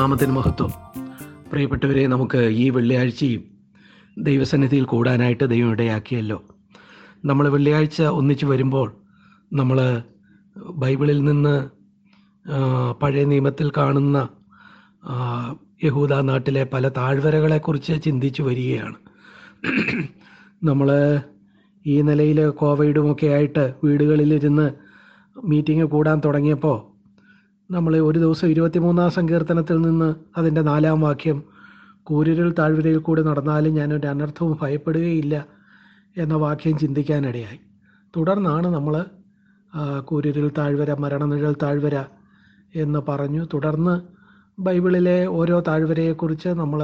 ദൈവനാമത്തിന് മഹത്വം. പ്രിയപ്പെട്ടവരെ നമുക്ക് ഈ വെള്ളിയാഴ്ചയും ദൈവസന്നിധിയിൽ കൂടാനായിട്ട് ദൈവം ഇടയാക്കിയല്ലോ. നമ്മൾ വെള്ളിയാഴ്ച ഒന്നിച്ച് വരുമ്പോൾ നമ്മൾ ബൈബിളിൽ നിന്ന് പഴയ നിയമത്തിൽ കാണുന്ന യഹൂദ നാട്ടിലെ പല താഴ്വരകളെക്കുറിച്ച് ചിന്തിച്ചു വരികയാണ്. നമ്മൾ ഈ നിലയിൽ കോവിഡുമൊക്കെ ആയിട്ട് വീടുകളിലിരുന്ന് മീറ്റിംഗ് കൂടാൻ തുടങ്ങിയപ്പോൾ നമ്മൾ ഒരു ദിവസം ഇരുപത്തിമൂന്നാം സങ്കീർത്തനത്തിൽ നിന്ന് അതിന്റെ നാലാം വാക്യം കൂരിരുൾ താഴ്വരയിൽ കൂടി നടന്നാലും ഞാനൊരു അനർത്ഥവും ഭയപ്പെടുകയില്ല എന്ന വാക്യം ചിന്തിക്കാനിടയായി. തുടർന്നാണ് നമ്മൾ കൂരിരുൾ താഴ്വര മരണനിഴൽ താഴ്വര എന്ന് പറഞ്ഞു. തുടർന്ന് ബൈബിളിലെ ഓരോ താഴ്വരയെക്കുറിച്ച് നമ്മൾ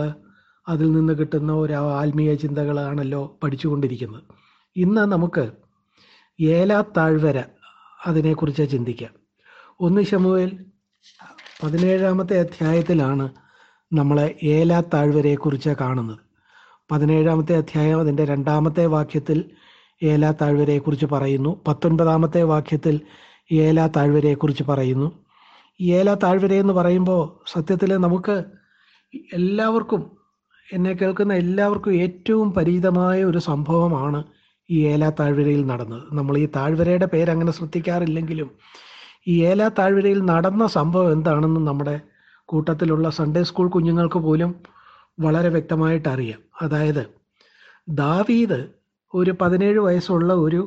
അതിൽ നിന്ന് കിട്ടുന്ന ഒരു ആത്മീയ ചിന്തകളാണല്ലോ പഠിച്ചുകൊണ്ടിരിക്കുന്നത്. ഇന്ന് നമുക്ക് ഏലാ താഴ്വര അതിനെക്കുറിച്ച് ചിന്തിക്കാം. ഒന്ന് ശമുവേൽ പതിനേഴാമത്തെ അധ്യായത്തിലാണ് നമ്മൾ ഏലാ താഴ്വരയെക്കുറിച്ച് കാണുന്നത്. പതിനേഴാമത്തെ അധ്യായം അതിന്റെ രണ്ടാമത്തെ വാക്യത്തിൽ ഏലാ താഴ്വരയെക്കുറിച്ച് പറയുന്നു. പത്തൊൻപതാമത്തെ വാക്യത്തിൽ ഏലാ താഴ്വരയെക്കുറിച്ച് പറയുന്നു. ഏലാ താഴ്വര എന്ന് പറയുമ്പോൾ സത്യത്തിൽ നമുക്ക് എല്ലാവർക്കും എന്നെ കേൾക്കുന്ന എല്ലാവർക്കും ഏറ്റവും പരിചിതമായ ഒരു സംഭവമാണ് ഈ ഏലാ താഴ്വരയിൽ നടന്നത്. നമ്മൾ ഈ താഴ്വരയുടെ പേര് അങ്ങനെ ശ്രദ്ധിക്കാറില്ലെങ്കിലും ഈ ഏല താഴ്വരയിൽ നടന്ന സംഭവം എന്താണെന്ന് നമ്മുടെ കൂട്ടത്തിലുള്ള സൺഡേ സ്കൂൾ കുഞ്ഞുങ്ങൾക്ക് പോലും വളരെ വ്യക്തമായിട്ട് അറിയാം. അതായത് ദാവീദ് ഒരു പതിനേഴ് വയസ്സുള്ള ഒരു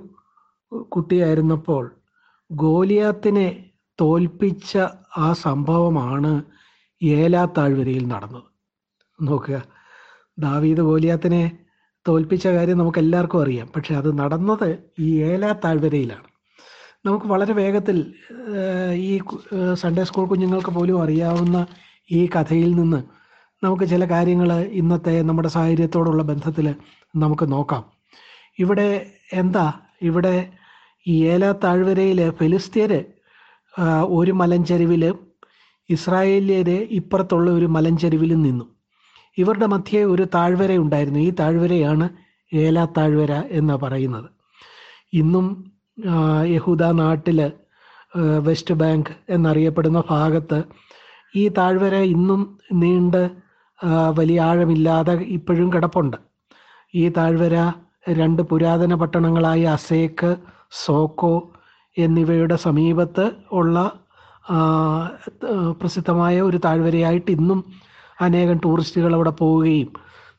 കുട്ടിയായിരുന്നപ്പോൾ ഗോലിയാത്തിനെ തോൽപ്പിച്ച ആ സംഭവമാണ് ഏലാ താഴ്വരയിൽ നടന്നത്. നോക്കുക. ദാവീദ് ഗോലിയാത്തിനെ തോൽപ്പിച്ച കാര്യം നമുക്ക് എല്ലാവർക്കും അറിയാം. പക്ഷെ അത് നടന്നത് ഈ ഏലാ താഴ്വരയിലാണ്. നമുക്ക് വളരെ വേഗത്തിൽ ഈ സൺഡേ സ്കൂൾ കുഞ്ഞുങ്ങൾക്ക് പോലും അറിയാവുന്ന ഈ കഥയിൽ നിന്ന് നമുക്ക് ചില കാര്യങ്ങൾ ഇന്നത്തെ നമ്മുടെ സാഹചര്യത്തോടുള്ള ബന്ധത്തിൽ നമുക്ക് നോക്കാം. ഇവിടെ എന്താ? ഇവിടെ ഈ ഏല താഴ്വരയിൽ ഫെലിസ്തീര് ഒരു മലഞ്ചെരുവിലും ഇസ്രായേലിയരെ ഇപ്പുറത്തുള്ള ഒരു മലഞ്ചെരുവിലും നിന്നു. ഇവരുടെ മധ്യേ ഒരു താഴ്വര ഉണ്ടായിരുന്നു ഈ താഴ്വരയാണ് ഏല താഴ്വര എന്ന് പറയുന്നത്. ഇന്നും യഹൂദ നാട്ടിൽ വെസ്റ്റ് ബാങ്ക് എന്നറിയപ്പെടുന്ന ഭാഗത്ത് ഈ താഴ്വര ഇന്നും നീണ്ട് വലിയ ആഴമില്ലാതെ ഇപ്പോഴും കിടപ്പുണ്ട്. ഈ താഴ്വര രണ്ട് പുരാതന പട്ടണങ്ങളായ അസേക്ക് സോക്കോ എന്നിവയുടെ സമീപത്ത് ഉള്ള പ്രസിദ്ധമായ ഒരു താഴ്വരയായിട്ട് ഇന്നും അനേകം ടൂറിസ്റ്റുകൾ അവിടെ പോവുകയും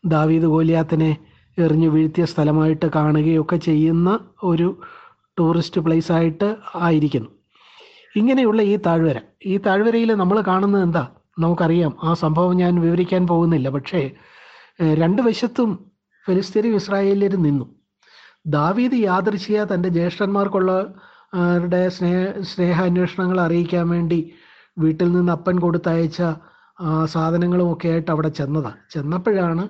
ദാവീദ് ഗോലിയാത്തിനെ എറിഞ്ഞു വീഴ്ത്തിയ സ്ഥലമായിട്ട് കാണുകയൊക്കെ ചെയ്യുന്ന ഒരു ടൂറിസ്റ്റ് പ്ലേസ് ആയിട്ട് ആയിരിക്കുന്നു. ഇങ്ങനെയുള്ള ഈ താഴ്വര. ഈ താഴ്വരയിൽ നമ്മൾ കാണുന്നത് എന്താ? നമുക്കറിയാം. ആ സംഭവം ഞാൻ വിവരിക്കാൻ പോകുന്നില്ല. പക്ഷേ രണ്ട് വശത്തും ഫിലിസ്തീനും ഇസ്രായേലിൽ നിന്നു. ദാവീദ് യാദൃശിയ തന്റെ ജ്യേഷ്ഠന്മാർക്കുള്ള അവരുടെ സ്നേഹ സ്നേഹാന്വേഷണങ്ങൾ അറിയിക്കാൻ വേണ്ടി വീട്ടിൽ നിന്ന് അപ്പൻ കൊടുത്തയച്ച സാധനങ്ങളും ഒക്കെ ആയിട്ട് അവിടെ ചെന്നതാണ് ചെന്നപ്പോഴാണ്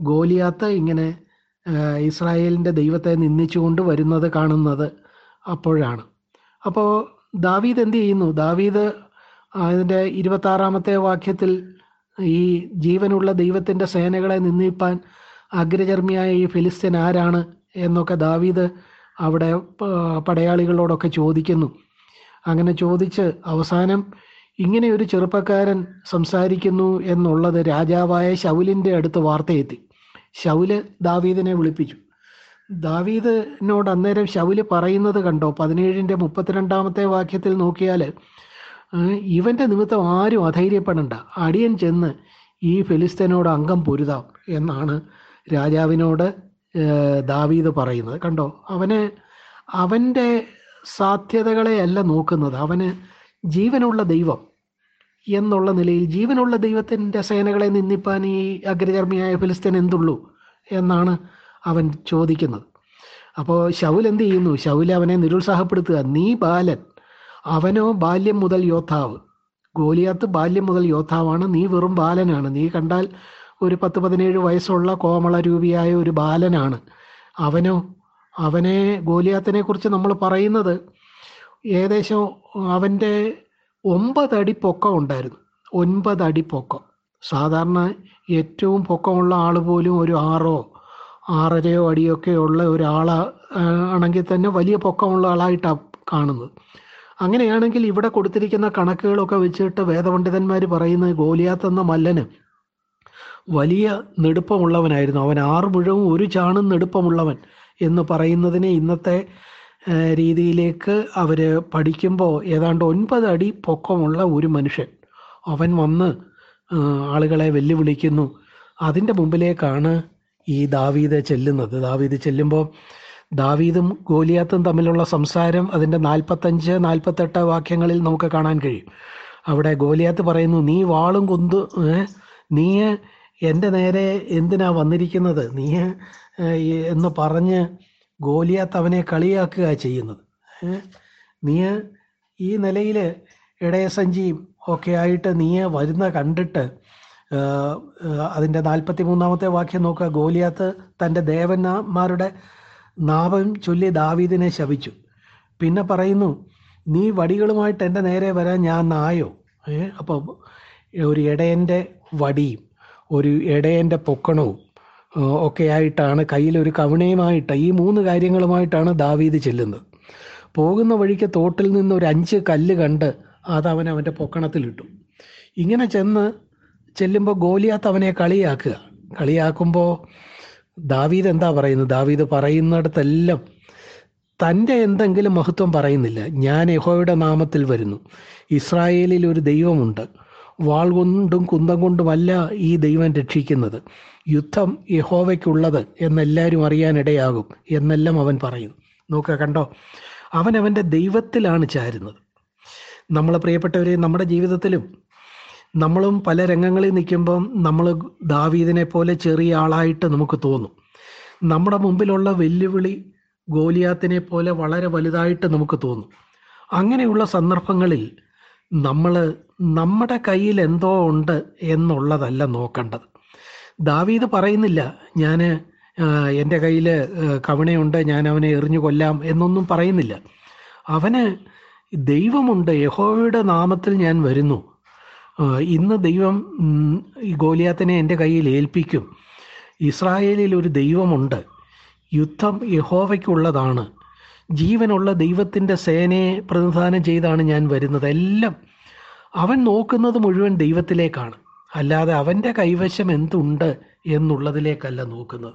ഗോലിയാത്ത് ഇങ്ങനെ ഇസ്രായേലിന്റെ ദൈവത്തെ നിന്ദിച്ചുകൊണ്ട് വരുന്നത് കാണുന്നത് അപ്പോഴാണ്. അപ്പോൾ ദാവീദ് എന്ത് ചെയ്യുന്നു? ദാവീദ് അതിന്റെ ഇരുപത്താറാമത്തെ വാക്യത്തിൽ ഈ ജീവനുള്ള ദൈവത്തിന്റെ സേനകളെ നിന്ദിപ്പാൻ അഗ്രചർമ്മിയായ ഈ ഫിലിസ്തീൻ ആരാണ് എന്നൊക്കെ ദാവീദ് അവിടെ പടയാളികളോടൊക്കെ ചോദിക്കുന്നു. അങ്ങനെ ചോദിച്ച് അവസാനം ഇങ്ങനെ ഒരു ചെറുപ്പക്കാരൻ സംസാരിക്കുന്നു എന്നുള്ളത് രാജാവായ ശൗലിന്റെ അടുത്ത് വാർത്തയെത്തി. ശൗൽ ദാവീദിനെ വിളിപ്പിച്ചു. ദാവീദിനോട് അന്നേരം ശൗൽ പറയുന്നത് കണ്ടോ? പതിനേഴിന്റെ മുപ്പത്തിരണ്ടാമത്തെ വാക്യത്തിൽ നോക്കിയാൽ ഇവന്റെ നിമിത്തം ആരും അധൈര്യപ്പെടണ്ട. അടിയൻ ചെന്ന് ഈ ഫിലിസ്തീനോട് അംഗം പൊരുതാം എന്നാണ് രാജാവിനോട് ദാവീദ് പറയുന്നത്. കണ്ടോ? അവന് അവന്റെ സാധ്യതകളെ അല്ല നോക്കുന്നത്. അവന് ജീവനുള്ള ദൈവം എന്നുള്ള നിലയിൽ ജീവനുള്ള ദൈവത്തിന്റെ സേനകളെ നിന്ദിപ്പാൻ ഈ അഗ്രചർമ്മിയായ ഫിലിസ്തീൻ എന്തുള്ളൂ എന്നാണ് അവൻ ചോദിക്കുന്നത്. അപ്പോൾ ശൗൽ എന്ത് ചെയ്യുന്നു? ശൗൽ അവനെ നിരുത്സാഹപ്പെടുത്തുക. നീ ബാലൻ. അവനോ ബാല്യം മുതൽ യോദ്ധാവ്. ഗോലിയാത്ത് ബാല്യം മുതൽ യോദ്ധാവാണ്. നീ വെറും ബാലനാണ്. നീ കണ്ടാൽ ഒരു പത്ത് പതിനേഴ് വയസ്സുള്ള കോമളരൂപിയായ ഒരു ബാലനാണ്. അവനോ അവനെ ഗോലിയാത്തിനെ കുറിച്ച് നമ്മൾ പറയുന്നത് ഏകദേശം അവന്റെ ഒമ്പതടി പൊക്കം ഉണ്ടായിരുന്നു. ഒൻപതടി പൊക്കം. സാധാരണ ഏറ്റവും പൊക്കമുള്ള ആൾ പോലും ഒരു ആറോ ആറരയോ അടിയൊക്കെ ഉള്ള ഒരാളാ ആണെങ്കിൽ തന്നെ വലിയ പൊക്കമുള്ള ആളായിട്ടാണ് കാണുന്നത്. അങ്ങനെയാണെങ്കിൽ ഇവിടെ കൊടുത്തിരിക്കുന്ന കണക്കുകളൊക്കെ വെച്ചിട്ട് വേദപണ്ഡിതന്മാർ പറയുന്നത് ഗോലിയാത്ത് എന്ന മല്ലന് വലിയ നെടുപ്പമുള്ളവനായിരുന്നു. അവൻ ആറ് മുഴവും ഒരു ചാണും നെടുപ്പമുള്ളവൻ എന്ന് പറയുന്നതിനെ ഇന്നത്തെ രീതിയിലേക്ക് അവർ പഠിക്കുമ്പോൾ ഏതാണ്ട് ഒൻപത് അടി പൊക്കമുള്ള ഒരു മനുഷ്യൻ. അവൻ വന്ന് ആളുകളെ വെല്ലുവിളിക്കുന്നു. അതിന്റെ മുമ്പിലേക്കാണ് ഈ ദാവീദ് ചെല്ലുന്നത്. ദാവീദ് ചെല്ലുമ്പോൾ ദാവീദും ഗോലിയാത്തും തമ്മിലുള്ള സംസാരം അതിന്റെ നാൽപ്പത്തഞ്ച് നാൽപ്പത്തെട്ട് വാക്യങ്ങളിൽ നമുക്ക് കാണാൻ കഴിയും. അവിടെ ഗോലിയാത്ത് പറയുന്നു നീ വാളും കുന്തു നീ എന്റെ നേരെ എന്തിനാ വന്നിരിക്കുന്നത്? നീ എന്ന് പറഞ്ഞ് ഗോലിയാത്ത് അവനെ കളിയാക്കുക ചെയ്യുന്നത്. നീ ഈ നിലയിൽ ഇടയസഞ്ചിയും ഒക്കെ ആയിട്ട് നീ വരുന്ന കണ്ടിട്ട് അതിന്റെ നാൽപ്പത്തി മൂന്നാമത്തെ വാക്യം നോക്കുക. ഗോലിയാത്ത് തന്റെ ദേവന്മാരുടെ നാമം ചൊല്ലി ദാവീദിനെ ശപിച്ചു. പിന്നെ പറയുന്നു നീ വടികളുമായിട്ട് എന്റെ നേരെ വരാൻ ഞാൻ നായോ? ഏ അപ്പോൾ ഒരു ഇടയന്റെ വടിയും ഒരു ഇടയന്റെ പൊക്കണവും ആ, ഒക്കെ ആയിട്ടാണ് കയ്യിലൊരു കവിണയുമായിട്ട് ഈ മൂന്ന് കാര്യങ്ങളുമായിട്ടാണ് ദാവീദ് ചെല്ലുന്നത്. പോകുന്ന വഴിക്ക് തോട്ടിൽ നിന്ന് ഒരു അഞ്ച് കല്ല് കണ്ട് അത് അവൻ അവന്റെ പൊക്കണത്തിലിട്ടു. ഇങ്ങനെ ചെന്ന് ചെല്ലുമ്പോൾ ഗോലിയാത്ത് അവനെ കളിയാക്കുക. കളിയാക്കുമ്പോൾ ദാവീദ് എന്താ പറയുന്നത് ദാവീദ് പറയുന്നിടത്തെല്ലാം തന്റെ എന്തെങ്കിലും മഹത്വം പറയുന്നില്ല. ഞാൻ യഹോയുടെ നാമത്തിൽ വരുന്നു. ഇസ്രായേലിൽ ഒരു ദൈവമുണ്ട്. വാൾ കൊണ്ടും കുന്തം കൊണ്ടുമല്ല ഈ ദൈവം രക്ഷിക്കുന്നത്. യുദ്ധം യഹോവയ്ക്കുള്ളത് എന്നെല്ലാവരും അറിയാനിടയാകും എന്നെല്ലാം അവൻ പറയുന്നു. നോക്കുക കണ്ടോ അവൻ അവന്റെ ദൈവത്തിലാണ് ചാരുന്നത്. നമ്മളെ പ്രിയപ്പെട്ടവരെ നമ്മുടെ ജീവിതത്തിലും നമ്മളും പല രംഗങ്ങളിൽ നിൽക്കുമ്പം നമ്മൾ ദാവീദിനെ പോലെ ചെറിയ ആളായിട്ട് നമുക്ക് തോന്നും. നമ്മുടെ മുമ്പിലുള്ള വെല്ലുവിളി ഗോലിയാത്തിനെ പോലെ വളരെ വലുതായിട്ട് നമുക്ക് തോന്നും. അങ്ങനെയുള്ള സന്ദർഭങ്ങളിൽ നമ്മൾ നമ്മുടെ കയ്യിൽ എന്തോ ഉണ്ട് എന്നുള്ളതല്ല നോക്കേണ്ടത്. ദാവീദ് പറയുന്നില്ല ഞാൻ എന്റെ കയ്യിൽ കവണയുണ്ട് ഞാൻ അവനെ എറിഞ്ഞു കൊല്ലാം എന്നൊന്നും പറയുന്നില്ല. അവന് ദൈവമുണ്ട് യഹോവയുടെ നാമത്തിൽ ഞാൻ വരുന്നു. ഇന്ന് ദൈവം ഈ ഗോലിയാത്തിനെ എന്റെ കയ്യിൽ ഏൽപ്പിക്കും. ഇസ്രായേലിൽ ഒരു ദൈവമുണ്ട് യുദ്ധം യഹോവയ്ക്കുള്ളതാണ്. ജീവനുള്ള ദൈവത്തിന്റെ സേനയെ പ്രതിനിധാനം ചെയ്താണ് ഞാൻ വരുന്നത്. എല്ലാം അവൻ നോക്കുന്നത് മുഴുവൻ ദൈവത്തിലേക്കാണ്. അല്ലാതെ അവന്റെ കൈവശം എന്തുണ്ട് എന്നുള്ളതിലേക്കല്ല നോക്കുന്നത്.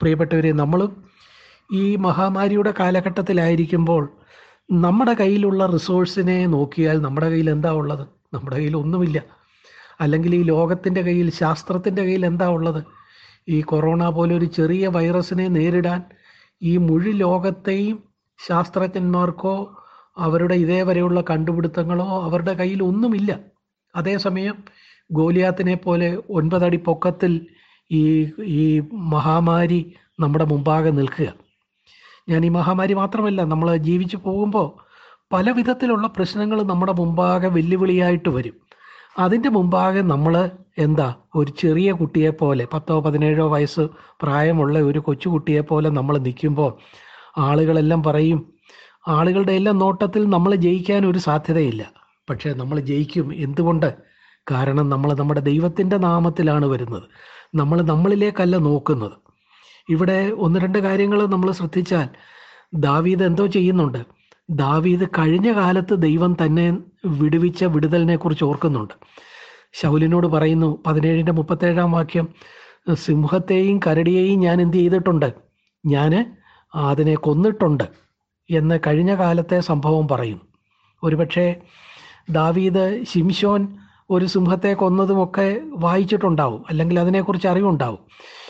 പ്രിയപ്പെട്ടവരെ നമ്മളും ഈ മഹാമാരിയുടെ കാലഘട്ടത്തിലായിരിക്കുമ്പോൾ നമ്മുടെ കയ്യിലുള്ള റിസോഴ്സിനെ നോക്കിയാൽ നമ്മുടെ കയ്യിൽ എന്താ ഉള്ളത്? നമ്മുടെ കയ്യിൽ ഒന്നുമില്ല. അല്ലെങ്കിൽ ഈ ലോകത്തിന്റെ കയ്യിൽ ശാസ്ത്രത്തിന്റെ കയ്യിൽ എന്താ ഉള്ളത്? ഈ കൊറോണ പോലെ ഒരു ചെറിയ വൈറസിനെ നേരിടാൻ ഈ മുഴു ലോകത്തെയും ശാസ്ത്രജ്ഞന്മാർക്കോ അവരുടെ ഇതേവരെയുള്ള കണ്ടുപിടുത്തങ്ങളോ അവരുടെ കയ്യിൽ ഒന്നുമില്ല. അതേസമയം ഗോലിയാത്തിനെ പോലെ ഒൻപതടി പൊക്കത്തിൽ ഈ ഈ മഹാമാരി നമ്മുടെ മുമ്പാകെ നിൽക്കുക. ഞാൻ ഈ മഹാമാരി മാത്രമല്ല നമ്മൾ ജീവിച്ചു പോകുമ്പോൾ പല വിധത്തിലുള്ള പ്രശ്നങ്ങൾ നമ്മുടെ മുമ്പാകെ വെല്ലുവിളിയായിട്ട് വരും. അതിന്റെ മുമ്പാകെ നമ്മൾ എന്താ ഒരു ചെറിയ കുട്ടിയെ പോലെ പത്തോ പതിനേഴോ വയസ്സ് പ്രായമുള്ള ഒരു കൊച്ചുകുട്ടിയെ പോലെ നമ്മൾ നിൽക്കുമ്പോൾ ആളുകളെല്ലാം പറയും ആളുകളുടെ എല്ലാം നോട്ടത്തിൽ നമ്മൾ ജയിക്കാൻ ഒരു സാധ്യതയില്ല. പക്ഷേ നമ്മൾ ജയിക്കും. എന്തുകൊണ്ട്? കാരണം നമ്മൾ നമ്മുടെ ദൈവത്തിന്റെ നാമത്തിലാണ് വരുന്നത്. നമ്മൾ നമ്മളിലേക്കല്ല നോക്കുന്നത്. ഇവിടെ ഒന്ന് രണ്ട് കാര്യങ്ങൾ നമ്മൾ ശ്രദ്ധിച്ചാൽ ദാവീദ് എന്തോ ചെയ്യുന്നുണ്ട്. ദാവീദ് കഴിഞ്ഞ കാലത്ത് ദൈവം തന്നെ വിടുവിച്ച വിടുതലിനെ കുറിച്ച് ഓർക്കുന്നുണ്ട്. ശൗലിനോട് പറയുന്നു പതിനേഴിന്റെ മുപ്പത്തേഴാം വാക്യം സിംഹത്തെയും കരടിയെയും ഞാൻ എന്ത് ചെയ്തിട്ടുണ്ട്? ഞാൻ അതിനെ കൊന്നിട്ടുണ്ട് എന്ന് കഴിഞ്ഞ കാലത്തെ സംഭവം പറയും. ഒരുപക്ഷെ ദാവീദ് ശിംഷോൻ ഒരു സിംഹത്തെ കൊന്നതുമൊക്കെ വായിച്ചിട്ടുണ്ടാവും അല്ലെങ്കിൽ അതിനെക്കുറിച്ച് അറിവുണ്ടാവും.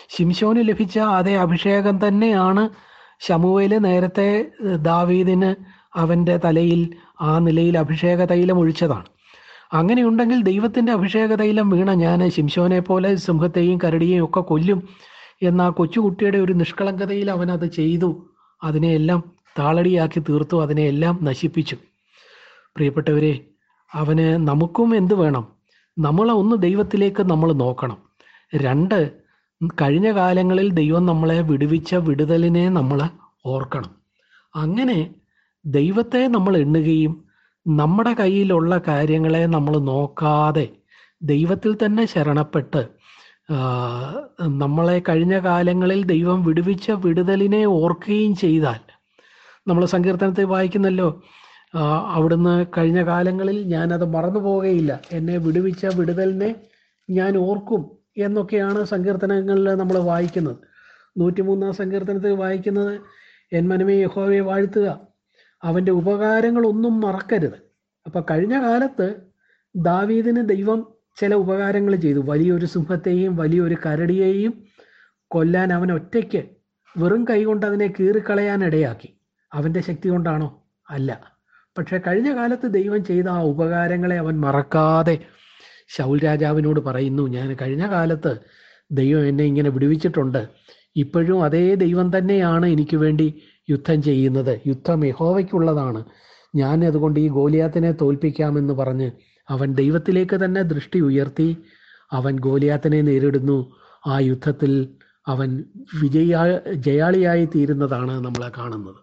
ശിംഷോന് ലഭിച്ച അതേ അഭിഷേകം തന്നെയാണ് ശമുവേൽ നേരത്തെ ദാവീദിന് അവന്റെ തലയിൽ ആ നിലയിൽ അഭിഷേക തൈലം ഒഴിച്ചതാണ്. അങ്ങനെയുണ്ടെങ്കിൽ ദൈവത്തിന്റെ അഭിഷേക തൈലം വീണ ഞാൻ ശിംഷോനെ പോലെ സിംഹത്തെയും കരടിയെയും ഒക്കെ കൊല്ലും. എന്ന ആ കൊച്ചുകുട്ടിയുടെ ഒരു നിഷ്കളങ്കതയിൽ അവൻ അത് ചെയ്തു. അതിനെയെല്ലാം താളടിയാക്കി തീർത്തു. അതിനെയെല്ലാം നശിപ്പിച്ചു. പ്രിയപ്പെട്ടവരെ അവന് നമുക്കും എന്ത് വേണം? നമ്മളെ ഒന്ന് ദൈവത്തിലേക്ക് നമ്മൾ നോക്കണം. രണ്ട് കഴിഞ്ഞ കാലങ്ങളിൽ ദൈവം നമ്മളെ വിടുവിച്ച വിടുതലിനെ നമ്മൾ ഓർക്കണം. അങ്ങനെ ദൈവത്തെ നമ്മൾ എണ്ണുകയും നമ്മുടെ കയ്യിലുള്ള കാര്യങ്ങളെ നമ്മൾ നോക്കാതെ ദൈവത്തിൽ തന്നെ ശരണപ്പെട്ട് നമ്മളെ കഴിഞ്ഞ കാലങ്ങളിൽ ദൈവം വിടുവിച്ച വിടുതലിനെ ഓർക്കുകയും ചെയ്താൽ നമ്മൾ സങ്കീർത്തനത്തെ വായിക്കുന്നല്ലോ അവിടുന്ന് കഴിഞ്ഞ കാലങ്ങളിൽ ഞാനത് മറന്നു പോവുകയില്ല. എന്നെ വിടുവിച്ച വിടുതലിനെ ഞാൻ ഓർക്കും എന്നൊക്കെയാണ് സങ്കീർത്തനങ്ങളിൽ നമ്മൾ വായിക്കുന്നത്. നൂറ്റിമൂന്നാം സങ്കീർത്തനത്തിൽ വായിക്കുന്നത് എൻ മനമേ യഹോവയെ വാഴ്ത്തുക അവന്റെ ഉപകാരങ്ങളൊന്നും മറക്കരുത്. അപ്പം കഴിഞ്ഞ കാലത്ത് ദാവീദിന് ദൈവം ചില ഉപകാരങ്ങൾ ചെയ്തു. വലിയൊരു സിംഹത്തെയും വലിയൊരു കരടിയെയും കൊല്ലാൻ അവൻ ഒറ്റയ്ക്ക് വെറും കൈകൊണ്ട് അതിനെ കീറിക്കളയാൻ ഇടയാക്കി. അവന്റെ ശക്തി കൊണ്ടാണോ? അല്ല. പക്ഷെ കഴിഞ്ഞ കാലത്ത് ദൈവം ചെയ്ത ആ ഉപകാരങ്ങളെ അവൻ മറക്കാതെ ശൗൽ രാജാവിനോട് പറയുന്നു. ഞാൻ കഴിഞ്ഞ കാലത്ത് ദൈവം എന്നെ ഇങ്ങനെ വിടുവിച്ചിട്ടുണ്ട്. ഇപ്പോഴും അതേ ദൈവം തന്നെയാണ് എനിക്ക് വേണ്ടി യുദ്ധം ചെയ്യുന്നത്. യുദ്ധം യഹോവയ്ക്കുള്ളതാണ്. ഞാൻ അതുകൊണ്ട് ഈ ഗോലിയാത്തിനെ തോൽപ്പിക്കാമെന്ന് പറഞ്ഞ് അവൻ ദൈവത്തിലേക്ക് തന്നെ ദൃഷ്ടി ഉയർത്തി. അവൻ ഗോലിയാത്തിനെ നേരിടുന്നു. ആ യുദ്ധത്തിൽ അവൻ വിജയ ജയാളിയായി തീരുന്നതാണ് നമ്മൾ കാണുന്നത്.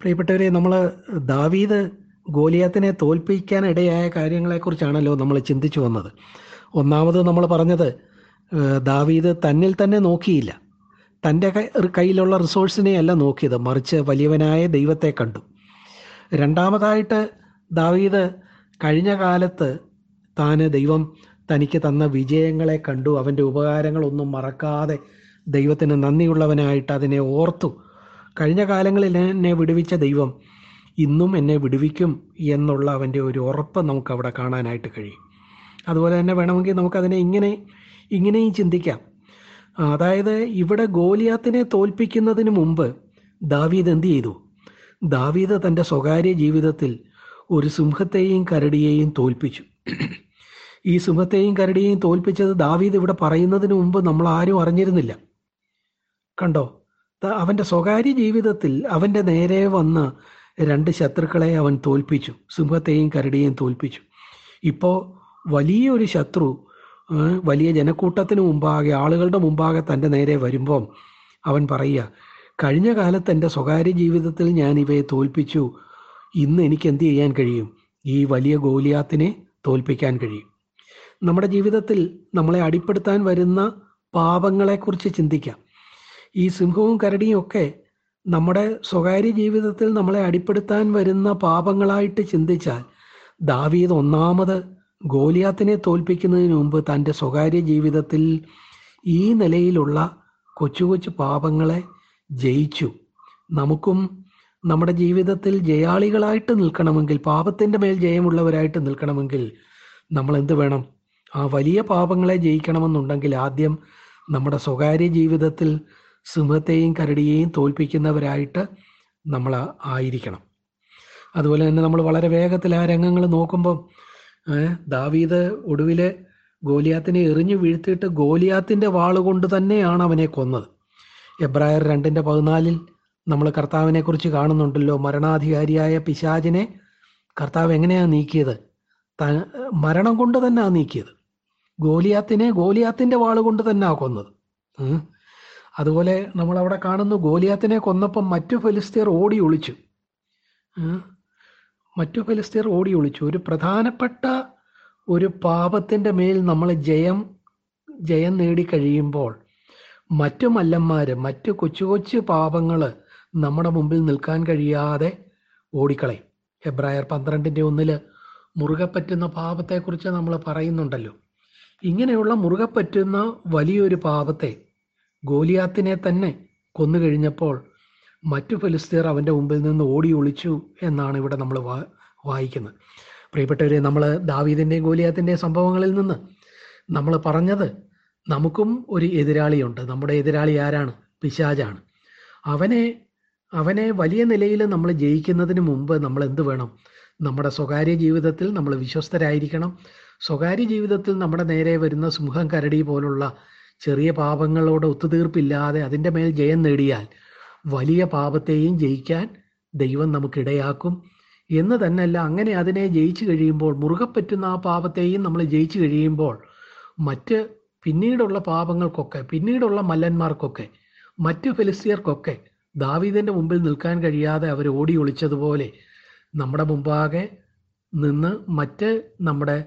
പ്രിയപ്പെട്ടവരെ നമ്മൾ ദാവീദ് ഗോലിയാത്തിനെ തോൽപ്പിക്കാൻ ഇടയായ കാര്യങ്ങളെക്കുറിച്ചാണല്ലോ നമ്മൾ ചിന്തിച്ചു വന്നത്. ഒന്നാമത് നമ്മൾ പറഞ്ഞത് ദാവീദ് തന്നിൽ തന്നെ നോക്കിയില്ല. തന്റെ കയ്യിലുള്ള റിസോഴ്സിനെ അല്ല നോക്കിയത്. മറിച്ച് വലിയവനായ ദൈവത്തെ കണ്ടു. രണ്ടാമതായിട്ട് ദാവീദ് കഴിഞ്ഞ കാലത്ത് താന് ദൈവം തനിക്ക് തന്ന വിജയങ്ങളെ കണ്ടു. അവന്റെ ഉപകാരങ്ങളൊന്നും മറക്കാതെ ദൈവത്തിന് നന്ദിയുള്ളവനായിട്ട് അതിനെ ഓർത്തു. കഴിഞ്ഞ കാലങ്ങളിൽ എന്നെ വിടുവിച്ച ദൈവം ഇന്നും എന്നെ വിടുവിക്കും എന്നുള്ള അവന്റെ ഒരു ഉറപ്പ് നമുക്ക് അവിടെ കാണാനായിട്ട് കഴിയും. അതുപോലെ തന്നെ വേണമെങ്കിൽ നമുക്കതിനെ ഇങ്ങനെ ഇങ്ങനെയും ചിന്തിക്കാം. അതായത് ഇവിടെ ഗോലിയാത്തിനെ തോൽപ്പിക്കുന്നതിന് മുമ്പ് ദാവീദ് എന്ത് ചെയ്തു? ദാവീദ് തന്റെ സ്വകാര്യ ജീവിതത്തിൽ ഒരു സിംഹത്തെയും കരടിയെയും തോൽപ്പിച്ചു. ഈ സിംഹത്തെയും കരടിയെയും തോൽപ്പിച്ചത് ദാവീദ് ഇവിടെ പറയുന്നതിന് മുമ്പ് നമ്മൾ ആരും അറിഞ്ഞിരുന്നില്ല. കണ്ടോ? അവന്റെ സ്വകാര്യ ജീവിതത്തിൽ അവന്റെ നേരെ വന്ന് രണ്ട് ശത്രുക്കളെ അവൻ തോൽപ്പിച്ചു. സിംഹത്തെയും കരടിയെയും തോൽപ്പിച്ചു. ഇപ്പോൾ വലിയൊരു ശത്രു വലിയ ജനക്കൂട്ടത്തിന് മുമ്പാകെ ആളുകളുടെ മുമ്പാകെ തന്റെ നേരെ വരുമ്പം അവൻ പറയുക കഴിഞ്ഞ കാലത്ത് എന്റെ സ്വകാര്യ ജീവിതത്തിൽ ഞാൻ ഇവയെ തോൽപ്പിച്ചു. ഇന്ന് എനിക്ക് എന്ത് ചെയ്യാൻ കഴിയും? ഈ വലിയ ഗോലിയാത്തിനെ തോൽപ്പിക്കാൻ കഴിയും. നമ്മുടെ ജീവിതത്തിൽ നമ്മളെ അടിപ്പെടുത്താൻ വരുന്ന പാപങ്ങളെക്കുറിച്ച് ചിന്തിക്കാം. ഈ സിംഹവും കരടിയും ഒക്കെ നമ്മുടെ സ്വകാര്യ ജീവിതത്തിൽ നമ്മളെ അടിപ്പെടുത്താൻ വരുന്ന പാപങ്ങളായിട്ട് ചിന്തിച്ചാൽ ദാവീദ് ഒന്നാമത് ഗോലിയാത്തിനെ തോൽപ്പിക്കുന്നതിന് മുമ്പ് തന്റെ സ്വകാര്യ ജീവിതത്തിൽ ഈ നിലയിലുള്ള കൊച്ചു കൊച്ചു പാപങ്ങളെ ജയിച്ചു. നമുക്കും നമ്മുടെ ജീവിതത്തിൽ ജയാളികളായിട്ട് നിൽക്കണമെങ്കിൽ പാപത്തിന്റെ മേൽ ജയമുള്ളവരായിട്ട് നിൽക്കണമെങ്കിൽ നമ്മൾ എന്ത് വേണം? ആ വലിയ പാപങ്ങളെ ജയിക്കണമെന്നുണ്ടെങ്കിൽ ആദ്യം നമ്മുടെ സ്വകാര്യ ജീവിതത്തിൽ സിംഹത്തെയും കരടിയെയും തോൽപ്പിക്കുന്നവരായിട്ട് നമ്മൾ ആയിരിക്കണം. അതുപോലെ തന്നെ നമ്മൾ വളരെ വേഗത്തിൽ ആ രംഗങ്ങൾ നോക്കുമ്പോൾ ദാവീദ് ഒടുവിലെ ഗോലിയാത്തിനെ എറിഞ്ഞു വീഴ്ത്തിയിട്ട് ഗോലിയാത്തിന്റെ വാളുകൊണ്ട് തന്നെയാണ് അവനെ കൊന്നത്. എബ്രായർ രണ്ടിന്റെ പതിനാലിൽ നമ്മൾ കർത്താവിനെ കുറിച്ച് കാണുന്നുണ്ടല്ലോ. മരണാധികാരിയായ പിശാചിനെ കർത്താവ് എങ്ങനെയാണ് നീക്കിയത്? മരണം കൊണ്ട് തന്നെ നീക്കിയത്. ഗോലിയാത്തിനെ ഗോലിയാത്തിന്റെ വാൾ കൊണ്ട് തന്നെ കൊന്നത്. അതുപോലെ നമ്മൾ അവിടെ കാണുന്നു ഗോലിയാത്തിനെ കൊന്നപ്പം മറ്റു ഫെലിസ്തീർ ഓടി ഒളിച്ചു. മറ്റു ഫെലിസ്തീർ ഓടി ഒളിച്ചു. ഒരു പ്രധാനപ്പെട്ട ഒരു പാപത്തിന്റെ മേൽ നമ്മൾ ജയം ജയം നേടിക്കഴിയുമ്പോൾ മറ്റു മല്ലന്മാര് മറ്റു കൊച്ചു കൊച്ചു പാപങ്ങൾ നമ്മുടെ മുമ്പിൽ നിൽക്കാൻ കഴിയാതെ ഓടിക്കളയും. എബ്രായർ പന്ത്രണ്ടിന്റെ ഒന്നിൽ മുറുകെ പറ്റുന്ന പാപത്തെക്കുറിച്ച് നമ്മൾ പറയുന്നുണ്ടല്ലോ. ഇങ്ങനെയുള്ള മുറുകെ പറ്റുന്ന വലിയൊരു പാപത്തെ ഗോലിയാത്തിനെ തന്നെ കൊന്നു കഴിഞ്ഞപ്പോൾ മറ്റു ഫിലിസ്തീർ അവന്റെ മുമ്പിൽ നിന്ന് ഓടി ഒളിച്ചു എന്നാണ് ഇവിടെ നമ്മൾ വായിക്കുന്നത്. പ്രിയപ്പെട്ടവരെ നമ്മൾ ദാവീദിന്റെയും ഗോലിയാത്തിന്റെയും സംഭവങ്ങളിൽ നിന്ന് നമ്മൾ പറഞ്ഞത് നമുക്കും ഒരു എതിരാളിയുണ്ട്. നമ്മുടെ എതിരാളി ആരാണ്? പിശാജാണ് അവനെ അവനെ വലിയ നിലയിൽ നമ്മൾ ജയിക്കുന്നതിന് മുമ്പ് നമ്മൾ എന്ത് വേണം? നമ്മുടെ സ്വകാര്യ ജീവിതത്തിൽ നമ്മൾ വിശ്വസ്തരായിരിക്കണം. സ്വകാര്യ ജീവിതത്തിൽ നമ്മുടെ നേരെ വരുന്ന സിംഹം കരടി പോലുള്ള ചെറിയ പാപങ്ങളോട് ഒത്തുതീർപ്പില്ലാതെ അതിന്റെ മേൽ ജയം നേടിയാൽ വലിയ പാപത്തെയും ജയിക്കാൻ ദൈവം നമുക്കിടയാക്കും എന്ന് തന്നെയല്ല അങ്ങനെ അതിനെ ജയിച്ചു കഴിയുമ്പോൾ മുറുകെ പറ്റുന്ന ആ പാപത്തെയും നമ്മൾ ജയിച്ചു കഴിയുമ്പോൾ മറ്റ് പിന്നീടുള്ള പാപങ്ങൾക്കൊക്കെ പിന്നീടുള്ള മല്ലന്മാർക്കൊക്കെ മറ്റു ഫെലിസ്തീയർക്കൊക്കെ ദാവീദിന്റെ മുമ്പിൽ നിൽക്കാൻ കഴിയാതെ അവർ ഓടി ഒളിച്ചതുപോലെ നമ്മുടെ മുമ്പാകെ നിന്ന് മറ്റ് നമ്മുടെ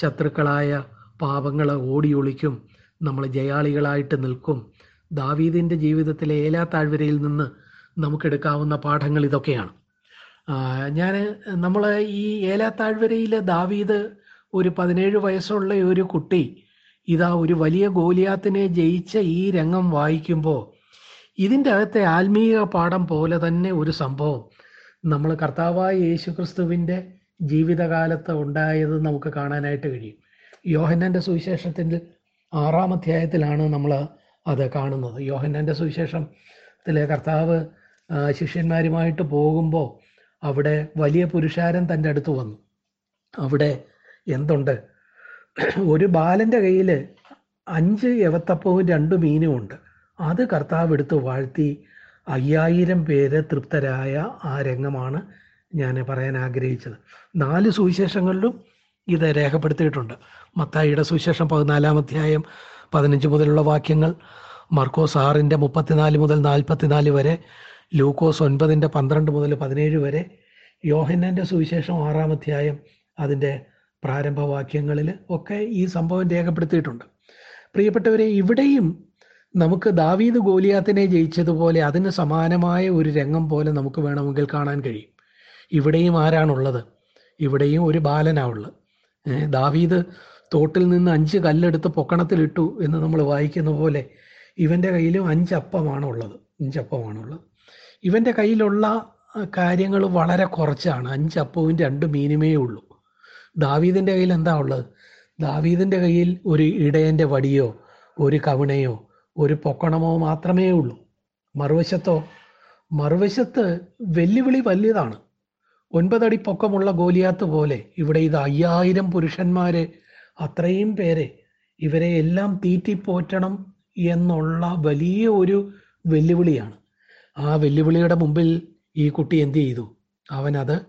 ശത്രുക്കളായ പാപങ്ങളെ ഓടി ഒളിക്കും. നമ്മൾ ജയാളികളായിട്ട് നിൽക്കും. ദാവീദിന്റെ ജീവിതത്തിലെ ഏലാ താഴ്വരയിൽ നിന്ന് നമുക്കെടുക്കാവുന്ന പാഠങ്ങൾ ഇതൊക്കെയാണ്. ഞാൻ നമ്മൾ ഈ ഏലാ താഴ്വരയിലെ ദാവീദ് ഒരു പതിനേഴ് വയസ്സുള്ള ഒരു കുട്ടി ഇതാ ഒരു വലിയ ഗോലിയാത്തിനെ ജയിച്ച ഈ രംഗം വായിക്കുമ്പോൾ ഇതിന്റെ അകത്തെ ആത്മീയ പാഠം പോലെ തന്നെ ഒരു സംഭവം. നമ്മൾ കർത്താവായ യേശു ക്രിസ്തുവിന്റെ ജീവിതകാലത്ത് ഉണ്ടായത് നമുക്ക് കാണാനായിട്ട് കഴിയും. യോഹന്നന്റെ സുവിശേഷത്തിന്റെ ആറാം അധ്യായത്തിലാണ് നമ്മൾ അത് കാണുന്നത്. യോഹന്നന്റെ സുവിശേഷത്തിലെ കർത്താവ് ശിഷ്യന്മാരുമായിട്ട് പോകുമ്പോൾ അവിടെ വലിയ പുരുഷാരൻ തന്റെ അടുത്ത് വന്നു. അവിടെ എന്തുണ്ട്? ഒരു ബാലന്റെ കയ്യിൽ അഞ്ച് യവത്തപ്പവും രണ്ട് മീനും ഉണ്ട്. അത് കർത്താവ് എടുത്ത് വാഴ്ത്തി അയ്യായിരം പേര് തൃപ്തരായ ആ രംഗമാണ് ഞാൻ പറയാൻ ആഗ്രഹിച്ചത്. നാല് സുവിശേഷങ്ങളിലും ഇത് രേഖപ്പെടുത്തിയിട്ടുണ്ട്. മത്തായിയുടെ സുവിശേഷം പതിനാലാം അധ്യായം പതിനഞ്ച് മുതലുള്ള വാക്യങ്ങൾ മർക്കോസ് ആറിന്റെ മുപ്പത്തിനാല് മുതൽ നാൽപ്പത്തിനാല് വരെ ലൂക്കോസ് ഒൻപതിന്റെ പന്ത്രണ്ട് മുതൽ പതിനേഴ് വരെ യോഹന്നന്റെ സുവിശേഷം ആറാം അധ്യായം അതിന്റെ പ്രാരംഭവാക്യങ്ങളിൽ ഒക്കെ ഈ സംഭവം രേഖപ്പെടുത്തിയിട്ടുണ്ട്. പ്രിയപ്പെട്ടവരെ ഇവിടെയും നമുക്ക് ദാവീദ് ഗോലിയാത്തിനെ ജയിച്ചതുപോലെ അതിന് സമാനമായ ഒരു രംഗം പോലെ നമുക്ക് വേണമെങ്കിൽ കാണാൻ കഴിയും. ഇവിടെയും ആരാണുള്ളത്? ഇവിടെയും ഒരു ബാലനാ ഉള്ളത്. ദാവീദ് തോട്ടിൽ നിന്ന് അഞ്ച് കല്ലെടുത്ത് പൊക്കണത്തിലിട്ടു എന്ന് നമ്മൾ വായിക്കുന്ന പോലെ ഇവന്റെ കയ്യിലും അഞ്ചപ്പമാണ് ഉള്ളത്. അഞ്ചപ്പമാണുള്ളത് ഇവന്റെ കയ്യിലുള്ള കാര്യങ്ങൾ വളരെ കുറച്ചാണ്. അഞ്ചപ്പവും രണ്ട് മീനുമേ ഉള്ളൂ. ദാവീദിന്റെ കയ്യിൽ എന്താ ഉള്ളത്? ദാവീദിന്റെ കയ്യിൽ ഒരു ഇടയന്റെ വടിയോ ഒരു കവിണയോ ഒരു പൊക്കണമോ മാത്രമേ ഉള്ളൂ. മറുവശത്തോ മറുവശത്ത് വെല്ലുവിളി വലിയതാണ്. ഒൻപതടി പൊക്കമുള്ള ഗോലിയാത്ത് പോലെ ഇവിടെ ഇത് അയ്യായിരം പുരുഷന്മാരെ അത്രയും പേരെ ഇവരെ എല്ലാം തീറ്റിപ്പോറ്റണം എന്നുള്ള വലിയ ഒരു വെല്ലുവിളിയാണ്. ആ വെല്ലുവിളിയുടെ മുമ്പിൽ ഈ കുട്ടി എന്ത് ചെയ്തു? അവനത്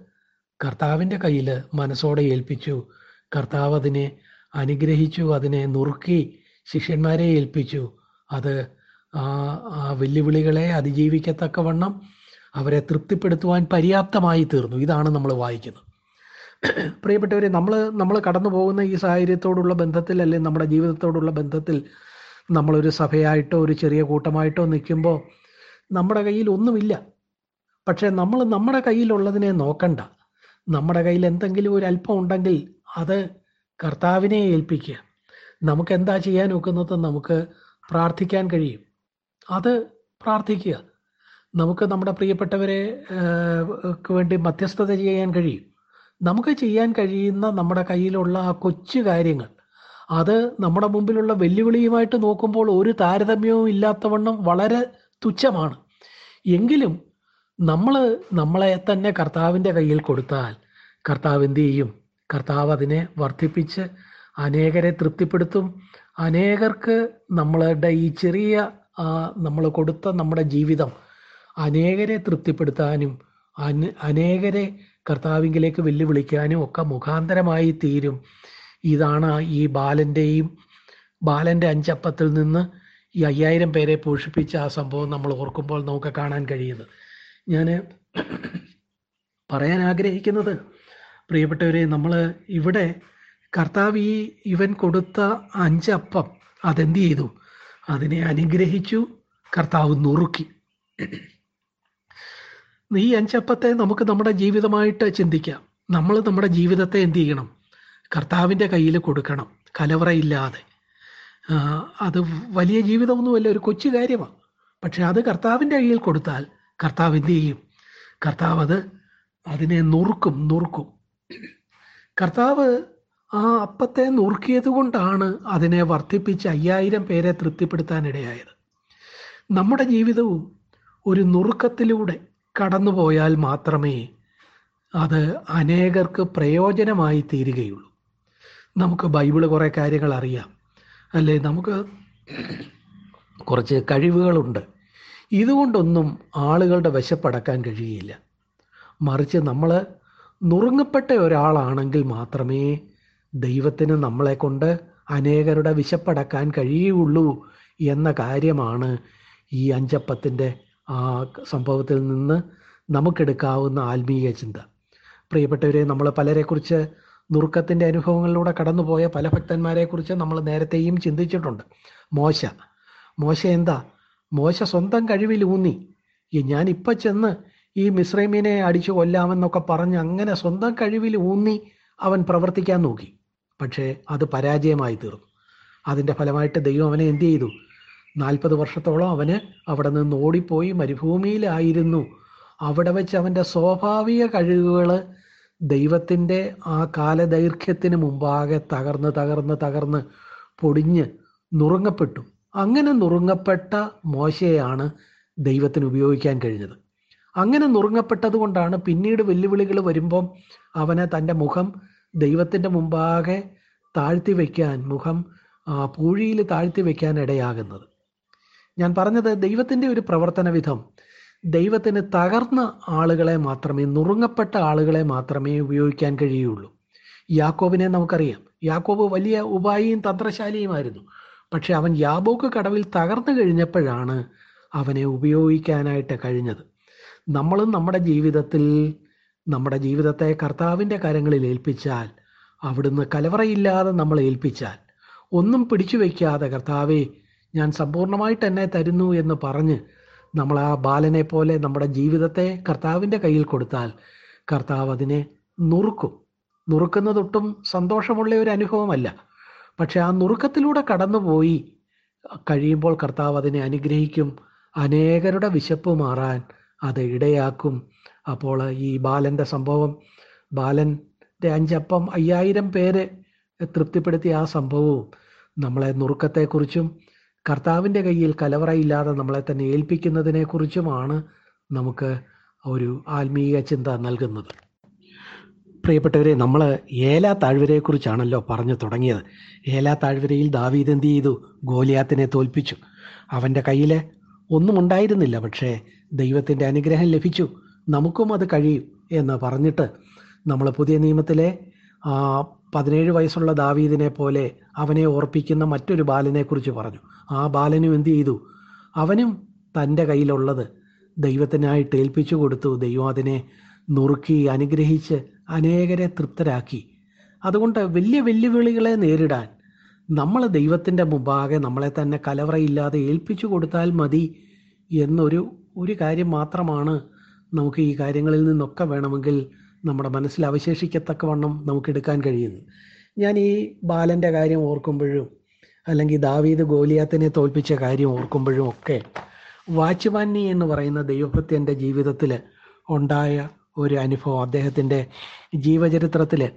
കർത്താവിന്റെ കയ്യിൽ മനസ്സോടെ ഏൽപ്പിച്ചു. കർത്താവ് അതിനെ അനുഗ്രഹിച്ചു അതിനെ നുറുക്കി ശിഷ്യന്മാരെ ഏൽപ്പിച്ചു. അത് ആ വെല്ലുവിളികളെ അതിജീവിക്കത്തക്കവണ്ണം അവരെ തൃപ്തിപ്പെടുത്തുവാൻ പര്യാപ്തമായി തീർന്നു. ഇതാണ് നമ്മൾ വായിക്കുന്നത്. പ്രിയപ്പെട്ടവരെ നമ്മൾ നമ്മൾ കടന്നു പോകുന്ന ഈ സാഹചര്യത്തോടുള്ള ബന്ധത്തിൽ അല്ലെങ്കിൽ നമ്മുടെ ജീവിതത്തോടുള്ള ബന്ധത്തിൽ നമ്മളൊരു സഭയായിട്ടോ ഒരു ചെറിയ കൂട്ടമായിട്ടോ നിൽക്കുമ്പോൾ നമ്മുടെ കയ്യിൽ ഒന്നുമില്ല. പക്ഷേ നമ്മൾ നമ്മുടെ കയ്യിലുള്ളതിനെ നോക്കണ്ട. നമ്മുടെ കയ്യിൽ എന്തെങ്കിലും ഒരു അല്പം ഉണ്ടെങ്കിൽ അത് കർത്താവിനെ ഏൽപ്പിക്കുക. നമുക്ക് എന്താ ചെയ്യാൻ ഒക്കുന്നത്? നമുക്ക് പ്രാർത്ഥിക്കാൻ കഴിയും. അത് പ്രാർത്ഥിക്കുക. നമുക്ക് നമ്മുടെ പ്രിയപ്പെട്ടവരെ വേണ്ടി മധ്യസ്ഥത ചെയ്യാൻ കഴിയും. നമുക്ക് ചെയ്യാൻ കഴിയുന്ന നമ്മുടെ കയ്യിലുള്ള ആ കൊച്ചു കാര്യങ്ങൾ അത് നമ്മുടെ മുമ്പിലുള്ള വെല്ലുവിളിയുമായിട്ട് നോക്കുമ്പോൾ ഒരു താരതമ്യവും ഇല്ലാത്തവണ്ണം വളരെ തുച്ഛമാണ്. എങ്കിലും നമ്മൾ നമ്മളെ തന്നെ കർത്താവിന്റെ കയ്യിൽ കൊടുത്താൽ കർത്താവ് എന്ത് ചെയ്യും? കർത്താവ് അതിനെ വർദ്ധിപ്പിച്ച് അനേകരെ തൃപ്തിപ്പെടുത്തും. അനേകർക്ക് നമ്മളുടെ ഈ ചെറിയ നമ്മൾ കൊടുത്ത നമ്മുടെ ജീവിതം അനേകരെ തൃപ്തിപ്പെടുത്താനും അന അനേകരെ കർത്താവിങ്കിലേക്ക് വെല്ലുവിളിക്കാനും ഒക്കെ മുഖാന്തരമായി തീരും. ഇതാണ് ഈ ബാലന്റെയും ബാലന്റെ അഞ്ചപ്പത്തിൽ നിന്ന് ഈ അയ്യായിരം പേരെ പോഷിപ്പിച്ച ആ സംഭവം നമ്മൾ ഓർക്കുമ്പോൾ നമുക്ക് കാണാൻ കഴിയുന്നത്. ഞാൻ പറയാൻ ആഗ്രഹിക്കുന്നത് പ്രിയപ്പെട്ടവരെ നമ്മൾ ഇവിടെ കർത്താവ് ഈ ഇവൻ കൊടുത്ത അഞ്ചപ്പം അതെന്ത് ചെയ്തു? അതിനെ അനുഗ്രഹിച്ചു കർത്താവ് നുറുക്കി. ഈ അഞ്ചപ്പത്തെ നമുക്ക് നമ്മുടെ ജീവിതമായിട്ട് ചിന്തിക്കാം. നമ്മൾ നമ്മുടെ ജീവിതത്തെ എന്ത് ചെയ്യണം? കർത്താവിന്റെ കയ്യിൽ കൊടുക്കണം കലവറയില്ലാതെ അത് വലിയ ജീവിതമൊന്നുമല്ല ഒരു കൊച്ചു കാര്യമാണ് പക്ഷെ അത് കർത്താവിന്റെ കയ്യിൽ കൊടുത്താൽ കർത്താവ് എന്ത് ചെയ്യും? കർത്താവ് അത് അതിനെ നുറുക്കും നുറുക്കും. കർത്താവ് ആ അപ്പത്തെ നുറുക്കിയത് കൊണ്ടാണ് അതിനെ വർദ്ധിപ്പിച്ച് അയ്യായിരം പേരെ തൃപ്തിപ്പെടുത്താനിടയായത്. നമ്മുടെ ജീവിതവും ഒരു നുറുക്കത്തിലൂടെ കടന്നുപോയാൽ മാത്രമേ അത് അനേകർക്ക് പ്രയോജനമായി തീരുകയുള്ളൂ. നമുക്ക് ബൈബിൾ കുറേ കാര്യങ്ങൾ അറിയാം. അല്ലേ? നമുക്ക് കുറച്ച് കഴിവുകളുണ്ട്. ഇതുകൊണ്ടൊന്നും ആളുകളുടെ വിശപ്പടക്കാൻ കഴിയില്ല. മറിച്ച് നമ്മൾ നുറുങ്ങപ്പെട്ട ഒരാളാണെങ്കിൽ മാത്രമേ ദൈവത്തിന് നമ്മളെ കൊണ്ട് അനേകരുടെ വിശപ്പടക്കാൻ കഴിയുള്ളൂ എന്ന കാര്യമാണ് ഈ അഞ്ചപ്പത്തിന്റെ ആ സംഭവത്തിൽ നിന്ന് നമുക്കെടുക്കാവുന്ന ആത്മീയ ചിന്ത. പ്രിയപ്പെട്ടവരെ നമ്മൾ പലരെക്കുറിച്ച് നുറുക്കത്തിന്റെ അനുഭവങ്ങളിലൂടെ കടന്നുപോയ പല ഭക്തന്മാരെക്കുറിച്ച് നമ്മൾ നേരത്തെയും ചിന്തിച്ചിട്ടുണ്ട്. മോശ. മോശ എന്താ? മോശ സ്വന്തം കഴിവിലൂന്നി ഇപ്പം ചെന്ന് ഈ മിശ്രൈമിനെ അടിച്ചു കൊല്ലാമെന്നൊക്കെ പറഞ്ഞ് അങ്ങനെ സ്വന്തം കഴിവിൽ ഊന്നി അവൻ പ്രവർത്തിക്കാൻ നോക്കി. പക്ഷേ അത് പരാജയമായി തീർന്നു. അതിന്റെ ഫലമായിട്ട് ദൈവം അവനെ എന്ത് ചെയ്തു? നാൽപ്പത് വർഷത്തോളം അവന് അവിടെ നിന്ന് ഓടിപ്പോയി മരുഭൂമിയിലായിരുന്നു. അവിടെ വെച്ച് അവന്റെ സ്വാഭാവിക കഴിവുകൾ ദൈവത്തിന്റെ ആ കാലദൈർഘ്യത്തിന് മുമ്പാകെ തകർന്ന് തകർന്ന് തകർന്ന് പൊടിഞ്ഞ് നുറുങ്ങപ്പെട്ടു. അങ്ങനെ നുറുങ്ങപ്പെട്ട മോശയാണ് ദൈവത്തിന് ഉപയോഗിക്കാൻ കഴിഞ്ഞത്. അങ്ങനെ നുറുങ്ങപ്പെട്ടത് കൊണ്ടാണ് പിന്നീട് വെല്ലുവിളികൾ വരുമ്പം അവന് തന്റെ മുഖം ദൈവത്തിന്റെ മുമ്പാകെ താഴ്ത്തി വയ്ക്കാൻ മുഖം പൂഴിയിൽ താഴ്ത്തി വയ്ക്കാൻ ഇടയാകുന്നത്. ഞാൻ പറഞ്ഞത് ദൈവത്തിന്റെ ഒരു പ്രവർത്തന വിധം. ദൈവത്തിന് തകർന്ന ആളുകളെ മാത്രമേ നുറുങ്ങപ്പെട്ട ആളുകളെ മാത്രമേ ഉപയോഗിക്കാൻ കഴിയുള്ളൂ. യാക്കോബിനെ നമുക്കറിയാം. യാക്കോബ് വലിയ ഉപായിയും തന്ത്രശാലിയുമായിരുന്നു. പക്ഷെ അവൻ യാബോക്ക് കടവിൽ തകർന്നു കഴിഞ്ഞപ്പോഴാണ് അവനെ ഉപയോഗിക്കാനായിട്ട് കഴിഞ്ഞത്. നമ്മളും നമ്മുടെ ജീവിതത്തിൽ നമ്മുടെ ജീവിതത്തെ കർത്താവിന്റെ കരങ്ങളിൽ ഏൽപ്പിച്ചാൽ അവിടുന്ന് കലവറയില്ലാതെ നമ്മൾ ഏൽപ്പിച്ചാൽ ഒന്നും പിടിച്ചു വയ്ക്കാതെ കർത്താവെ ഞാൻ സമ്പൂർണമായിട്ട് എന്നെ തരുന്നു എന്ന് പറഞ്ഞ് നമ്മൾ ആ ബാലനെ പോലെ നമ്മുടെ ജീവിതത്തെ കർത്താവിന്റെ കയ്യിൽ കൊടുത്താൽ കർത്താവ് അതിനെ നുറുക്കും. നുറുക്കുന്നതൊട്ടും സന്തോഷമുള്ള ഒരു അനുഭവമല്ല. പക്ഷെ ആ നുറുക്കത്തിലൂടെ കടന്നുപോയി കഴിയുമ്പോൾ കർത്താവ് അതിനെ അനുഗ്രഹിക്കും അനേകരുടെ വിശപ്പ് മാറാൻ അത് ഇടയാക്കും അപ്പോൾ ഈ ബാലന്റെ സംഭവം ബാലന്റെ അഞ്ചപ്പം അയ്യായിരം പേരെ തൃപ്തിപ്പെടുത്തിയ ആ സംഭവവും നമ്മളെ നുറുക്കത്തെക്കുറിച്ചും കർത്താവിന്റെ കയ്യിൽ കലവറയില്ലാതെ നമ്മളെ തന്നെ ഏൽപ്പിക്കുന്നതിനെ കുറിച്ചുമാണ് നമുക്ക് ഒരു ആത്മീയ ചിന്ത നൽകുന്നത്. പ്രിയപ്പെട്ടവരെ നമ്മൾ ഏലാ താഴ്വരയെക്കുറിച്ചാണല്ലോ പറഞ്ഞു തുടങ്ങിയത്. ഏലാ താഴ്വരയിൽ ദാവീദ് എന്ത് ചെയ്തു? ഗോലിയാത്തിനെ തോൽപ്പിച്ചു. അവന്റെ കയ്യിൽ ഒന്നും ഉണ്ടായിരുന്നില്ല പക്ഷേ ദൈവത്തിന്റെ അനുഗ്രഹം ലഭിച്ചു. നമുക്കും അത് കഴിയും എന്ന് പറഞ്ഞിട്ട് നമ്മൾ പുതിയ നിയമത്തിലെ പതിനേഴ് വയസ്സുള്ള ദാവീദിനെ പോലെ അവനെ ഓർപ്പിക്കുന്ന മറ്റൊരു ബാലനെ കുറിച്ച് പറഞ്ഞു. ആ ബാലനും എന്ത് ചെയ്തു? അവനും തന്റെ കയ്യിലുള്ളത് ദൈവത്തിനായിട്ട് ഏൽപ്പിച്ചു കൊടുത്തു. ദൈവം അതിനെ നുറുക്കി അനുഗ്രഹിച്ച് അനേകരെ തൃപ്തരാക്കി. അതുകൊണ്ട് വലിയ വെല്ലുവിളികളെ നേരിടാൻ നമ്മൾ ദൈവത്തിന്റെ മുമ്പാകെ നമ്മളെ തന്നെ കലവറയില്ലാതെ ഏൽപ്പിച്ചു കൊടുത്താൽ മതി എന്നൊരു ഒരു കാര്യം മാത്രമാണ് നമുക്ക് ഈ കാര്യങ്ങളിൽ നിന്നൊക്കെ വേണമെങ്കിൽ നമ്മുടെ മനസ്സിൽ അവശേഷിക്കത്തക്കവണ്ണം നമുക്ക് എടുക്കാൻ കഴിയുന്നു. ഞാൻ ഈ ബാലന്റെ കാര്യം ഓർക്കുമ്പോഴും അല്ലെങ്കിൽ ദാവീദ് ഗോലിയാത്തിനെ തോൽപ്പിച്ച കാര്യം ഓർക്കുമ്പോഴും ഒക്കെ വാച്ച്മാനി എന്ന് പറയുന്ന ദൈവഭൃത്യന്റെ ജീവിതത്തിൽ ഉണ്ടായ ഒരു അനുഭവം. അദ്ദേഹത്തിന്റെ ജീവചരിത്രത്തിൽ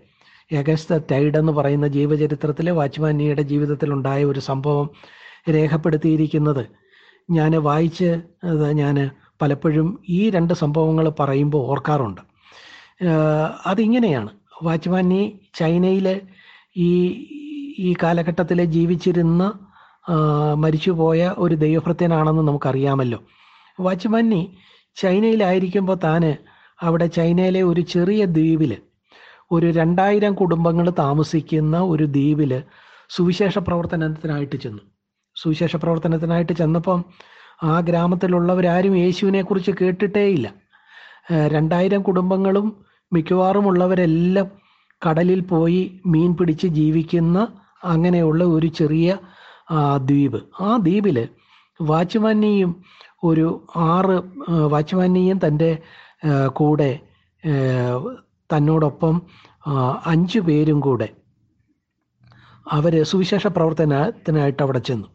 എഗസ്ത ടൈഡ് എന്ന് പറയുന്ന ജീവചരിത്രത്തിൽ വാച്ച്മാനിയുടെ ജീവിതത്തിൽ ഉണ്ടായ ഒരു സംഭവം രേഖപ്പെടുത്തിയിരിക്കുന്നത്. ഞാൻ വായിച്ച് ഞാൻ പലപ്പോഴും ഈ രണ്ട് സംഭവങ്ങൾ പറയുമ്പോൾ ഓർക്കാറുണ്ട്. അതിങ്ങനെയാണ്. വാച്ച്മാനി ചൈനയിലെ ഈ ഈ കാലഘട്ടത്തിൽ ജീവിച്ചിരുന്ന മരിച്ചുപോയ ഒരു ദൈവഭൃത്യനാണെന്ന് നമുക്കറിയാമല്ലോ. വാച്ച്മാനി ചൈനയിലായിരിക്കുമ്പോൾ താന് അവിടെ ചൈനയിലെ ഒരു ചെറിയ ദ്വീപിൽ ഒരു രണ്ടായിരം കുടുംബങ്ങൾ താമസിക്കുന്ന ഒരു ദ്വീപിൽ സുവിശേഷ പ്രവർത്തനത്തിനായിട്ട് ചെന്നു. സുവിശേഷ പ്രവർത്തനത്തിനായിട്ട് ചെന്നപ്പം ആ ഗ്രാമത്തിലുള്ളവരാരും യേശുവിനെ കുറിച്ച് കേട്ടിട്ടേയില്ല രണ്ടായിരം കുടുംബങ്ങളും മിക്കവാറും ഉള്ളവരെല്ലാം കടലിൽ പോയി മീൻ പിടിച്ച് ജീവിക്കുന്ന അങ്ങനെയുള്ള ഒരു ചെറിയ ദ്വീപ്. ആ ദ്വീപിൽ വാച്ച്മാനിയും ഒരു ആറ് വാച്ച്മാനിയും തന്റെ കൂടെ തന്നോടൊപ്പം അഞ്ചു പേരും കൂടെ അവർ സുവിശേഷ പ്രവർത്തനത്തിനായിട്ട് അവിടെ ചെന്നു.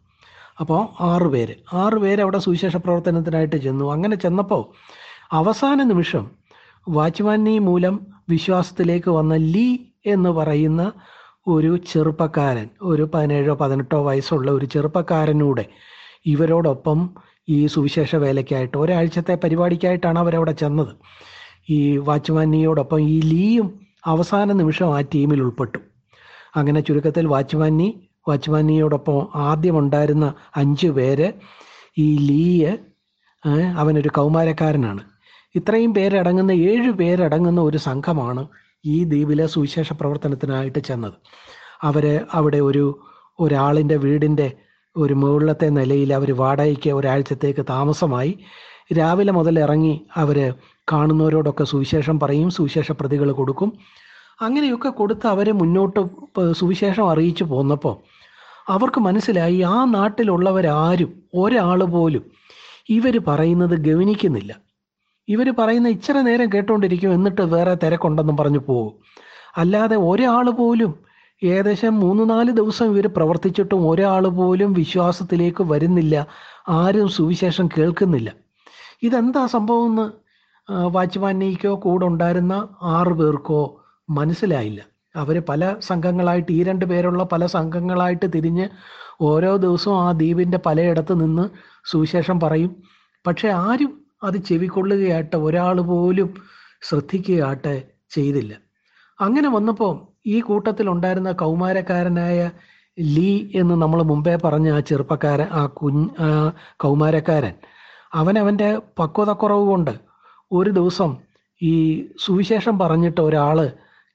അപ്പോൾ ആറ് പേര്. ആറ് പേര് അവിടെ സുവിശേഷ പ്രവർത്തനത്തിനായിട്ട് ചെന്നു. അങ്ങനെ ചെന്നപ്പോൾ അവസാന നിമിഷം വാച്ച്മാനി മൂലം വിശ്വാസത്തിലേക്ക് വന്ന ലീ എന്ന് പറയുന്ന ഒരു ചെറുപ്പക്കാരൻ ഒരു പതിനേഴോ പതിനെട്ടോ വയസ്സുള്ള ഒരു ചെറുപ്പക്കാരനൂടെ ഇവരോടൊപ്പം ഈ സുവിശേഷ വേലയ്ക്കായിട്ട് ഒരാഴ്ചത്തെ പരിപാടിക്കായിട്ടാണ് അവരവിടെ ചെന്നത്. ഈ വാച്ച്മാനിയോടൊപ്പം ഈ ലീയും അവസാന നിമിഷം ആ ടീമിൽ ഉൾപ്പെട്ടു. അങ്ങനെ ചുരുക്കത്തിൽ വാച്ച്മാനി വാച്ച്മാനിയോടൊപ്പം ആദ്യമുണ്ടായിരുന്ന അഞ്ച് പേര് ഈ ലീയ് അവനൊരു കൗമാരക്കാരനാണ്. ഇത്രയും പേരടങ്ങുന്ന ഏഴ് പേരടങ്ങുന്ന ഒരു സംഘമാണ് ഈ ദ്വീപിലെ സുവിശേഷ പ്രവർത്തനത്തിനായിട്ട് ചെന്നത്. അവർ അവിടെ ഒരു ഒരാളിന്റെ വീടിന്റെ ഒരു മുകളിലത്തെ നിലയിൽ അവർ വാടകയ്ക്ക് ഒരാഴ്ചത്തേക്ക് താമസമായി. രാവിലെ മുതൽ ഇറങ്ങി അവർ കാണുന്നവരോടൊക്കെ സുവിശേഷം പറയും സുവിശേഷ പ്രതികൾ കൊടുക്കും. അങ്ങനെയൊക്കെ കൊടുത്ത് അവരെ മുന്നോട്ട് സുവിശേഷം അറിയിച്ചു പോന്നപ്പോൾ അവർക്ക് മനസ്സിലായി ആ നാട്ടിലുള്ളവരാരും ഒരാൾ പോലും ഇവർ പറയുന്നത് ഗവനിക്കുന്നില്ല. ഇവർ പറയുന്ന ഇച്ചിരി നേരം കേട്ടുകൊണ്ടിരിക്കും എന്നിട്ട് വേറെ തിരക്കുണ്ടെന്നും പറഞ്ഞു പോകും അല്ലാതെ ഒരാൾ പോലും ഏകദേശം മൂന്ന് നാല് ദിവസം ഇവർ പ്രവർത്തിച്ചിട്ടും ഒരാൾ പോലും വിശ്വാസത്തിലേക്ക് വരുന്നില്ല. ആരും സുവിശേഷം കേൾക്കുന്നില്ല. ഇതെന്താ സംഭവം എന്ന് വാച്ച്മാനിക്കോ കൂടെ ഉണ്ടായിരുന്ന ആറു പേർക്കോ മനസ്സിലായില്ല. അവർ പല സംഘങ്ങളായിട്ട് ഈ രണ്ട് പേരുള്ള പല സംഘങ്ങളായിട്ട് തിരിഞ്ഞ് ഓരോ ദിവസവും ആ ദ്വീപിന്റെ പലയിടത്ത് നിന്ന് സുവിശേഷം പറയും. പക്ഷെ ആരും അത് ചെവിക്കൊള്ളുകയാട്ടെ ഒരാൾ പോലും ശ്രദ്ധിക്കുകയായിട്ട് ചെയ്തില്ല. അങ്ങനെ വന്നപ്പോൾ ഈ കൂട്ടത്തിൽ ഉണ്ടായിരുന്ന കൗമാരക്കാരനായ ലീ എന്ന് നമ്മൾ മുമ്പേ പറഞ്ഞ ആ ചെറുപ്പക്കാരൻ ആ കുഞ്ഞ് കൗമാരക്കാരൻ അവനവന്റെ പക്വതക്കുറവ് കൊണ്ട് ഒരു ദിവസം ഈ സുവിശേഷം പറഞ്ഞിട്ട് ഒരാൾ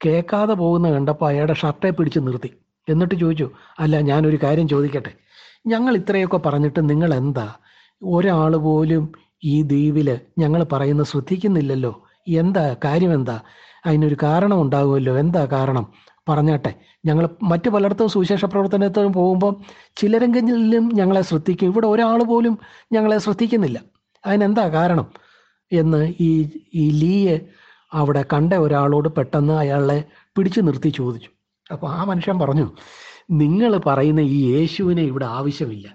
കേൾക്കാതെ പോകുന്ന കണ്ടപ്പോൾ അയാളുടെ ഷർട്ടെ പിടിച്ച് നിർത്തി. എന്നിട്ട് ചോദിച്ചു അല്ല ഞാനൊരു കാര്യം ചോദിക്കട്ടെ? ഞങ്ങൾ ഇത്രയൊക്കെ പറഞ്ഞിട്ട് നിങ്ങൾ എന്താ ഒരാൾ പോലും ഈ ദ്വീപിൽ ഞങ്ങൾ പറയുന്ന ശ്രദ്ധിക്കുന്നില്ലല്ലോ. എന്താ? കാര്യം എന്താ അതിനൊരു കാരണം ഉണ്ടാകുമല്ലോ. എന്താ കാരണം? പറഞ്ഞാട്ടെ. ഞങ്ങൾ മറ്റു പലയിടത്തും സുവിശേഷ പ്രവർത്തനത്തിനും പോകുമ്പോൾ ചിലരെങ്കിലും ഞങ്ങളെ ശ്രദ്ധിക്കും. ഇവിടെ ഒരാൾ പോലും ഞങ്ങളെ ശ്രദ്ധിക്കുന്നില്ല. അതിനെന്താ കാരണം? എന്ന് ഈ ഈ ലീയെ അവിടെ കണ്ട ഒരാളോട് പെട്ടെന്ന് അയാളെ പിടിച്ചു നിർത്തി ചോദിച്ചു. അപ്പോൾ ആ മനുഷ്യൻ പറഞ്ഞു നിങ്ങൾ പറയുന്ന ഈ യേശുവിനെ ഇവിടെ ആവശ്യമില്ല.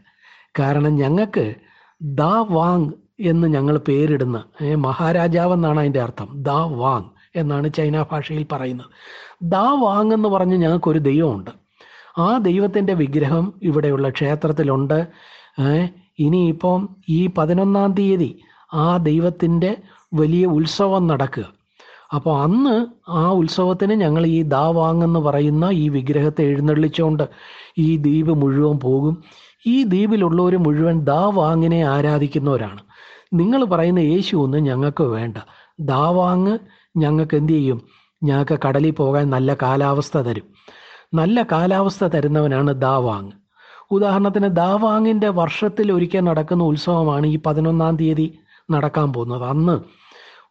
കാരണം ഞങ്ങൾക്ക് ദാ വാങ് എന്ന് ഞങ്ങൾ പേരിടുന്ന മഹാരാജാവ് എന്നാണ് അതിന്റെ അർത്ഥം. ദാ വാങ് എന്നാണ് ചൈന ഭാഷയിൽ പറയുന്നത്. ദാ വാങ് എന്ന് പറഞ്ഞ് ഞങ്ങൾക്കൊരു ദൈവമുണ്ട്. ആ ദൈവത്തിന്റെ വിഗ്രഹം ഇവിടെയുള്ള ക്ഷേത്രത്തിലുണ്ട്. ഇനിയിപ്പം ഈ പതിനൊന്നാം തീയതി ആ ദൈവത്തിന്റെ വലിയ ഉത്സവം നടക്കുക. അപ്പോൾ അന്ന് ആ ഉത്സവത്തിന് ഞങ്ങൾ ഈ ദാവാങ് എന്ന് പറയുന്ന ഈ വിഗ്രഹത്തെ എഴുന്നള്ളിച്ചുകൊണ്ട് ഈ ദ്വീപ് മുഴുവൻ പോകും. ഈ ദ്വീപിലുള്ളവർ മുഴുവൻ ദാവാങ്ങിനെ ആരാധിക്കുന്നവരാണ്. നിങ്ങൾ പറയുന്ന യേശു ഒന്നും ഞങ്ങൾക്ക് വേണ്ട. ദാവാങ് ഞങ്ങൾക്ക് എന്ത് ചെയ്യും? ഞങ്ങൾക്ക് കടലിൽ പോകാൻ നല്ല കാലാവസ്ഥ തരും. നല്ല കാലാവസ്ഥ തരുന്നവനാണ് ദാവാങ് ഉദാഹരണത്തിന് ദാവാങ്ങിന്റെ വർഷത്തിൽ ഒരിക്കൽ നടക്കുന്ന ഉത്സവമാണ് ഈ പതിനൊന്നാം തീയതി നടക്കാൻ പോകുന്നത്. അന്ന്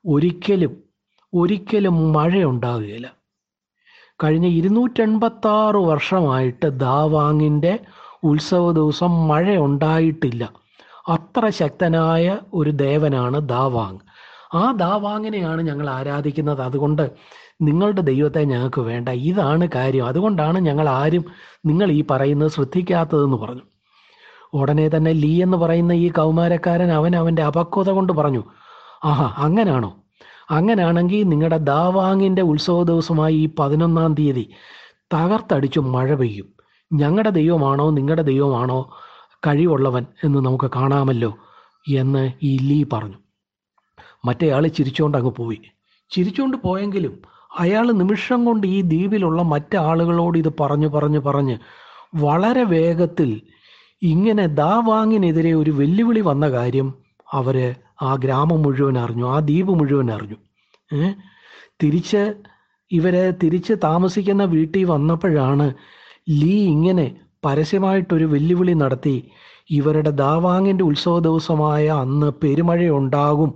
ഒരിക്കലും ഒരിക്കലും മഴയുണ്ടാകുകയില്ല. കഴിഞ്ഞ ഇരുന്നൂറ്റെൺപത്തി ആറ് വർഷമായിട്ട് ദാവാങ്ങിന്റെ ഉത്സവ ദിവസം മഴ ഉണ്ടായിട്ടില്ല അത്ര ശക്തനായ ഒരു ദേവനാണ് ദാവാങ്. ആ ദാവാങ്ങിനെയാണ് ഞങ്ങൾ ആരാധിക്കുന്നത്. അതുകൊണ്ട് നിങ്ങളുടെ ദൈവത്തെ ഞങ്ങൾക്ക് വേണ്ട. ഇതാണ് കാര്യം. അതുകൊണ്ടാണ് ഞങ്ങൾ ആരും നിങ്ങൾ ഈ പറയുന്നത് ശ്രദ്ധിക്കാത്തതെന്ന് പറഞ്ഞു. ഉടനെ തന്നെ ലീ എന്ന് പറയുന്ന ഈ കൗമാരക്കാരൻ അവൻ അവന്റെ അപക്വത കൊണ്ട് പറഞ്ഞു. ആഹാ അങ്ങനാണോ? അങ്ങനാണെങ്കിൽ നിങ്ങളുടെ ദാവാങ്ങിന്റെ ഉത്സവ ദിവസമായി ഈ പതിനൊന്നാം തീയതി തകർത്തടിച്ചു മഴ പെയ്യും. ഞങ്ങളുടെ ദൈവമാണോ നിങ്ങളുടെ ദൈവമാണോ കഴിവുള്ളവൻ എന്ന് നമുക്ക് കാണാമല്ലോ എന്ന് ഈ ലീ പറഞ്ഞു. മറ്റേയാൾ ചിരിച്ചുകൊണ്ട് അങ്ങ് പോയി. ചിരിച്ചുകൊണ്ട് പോയെങ്കിലും അയാൾ നിമിഷം കൊണ്ട് ഈ ദ്വീപിലുള്ള മറ്റാളുകളോട് ഇത് പറഞ്ഞു പറഞ്ഞു പറഞ്ഞ് വളരെ വേഗത്തിൽ ഇങ്ങനെ ദാവാങ്ങിനെതിരെ ഒരു വെല്ലുവിളി വന്ന കാര്യം അവർ ആ ഗ്രാമം മുഴുവൻ അറിഞ്ഞു ആ ദ്വീപ് മുഴുവൻ അറിഞ്ഞു. തിരിച്ച് ഇവരെ തിരിച്ച് താമസിക്കുന്ന വീട്ടിൽ വന്നപ്പോഴാണ് ലീ ഇങ്ങനെ പരസ്യമായിട്ടൊരു വെല്ലുവിളി നടത്തി ഇവരുടെ ദാവാങ്ങിന്റെ ഉത്സവ ദിവസമായ അന്ന് പെരുമഴയുണ്ടാകും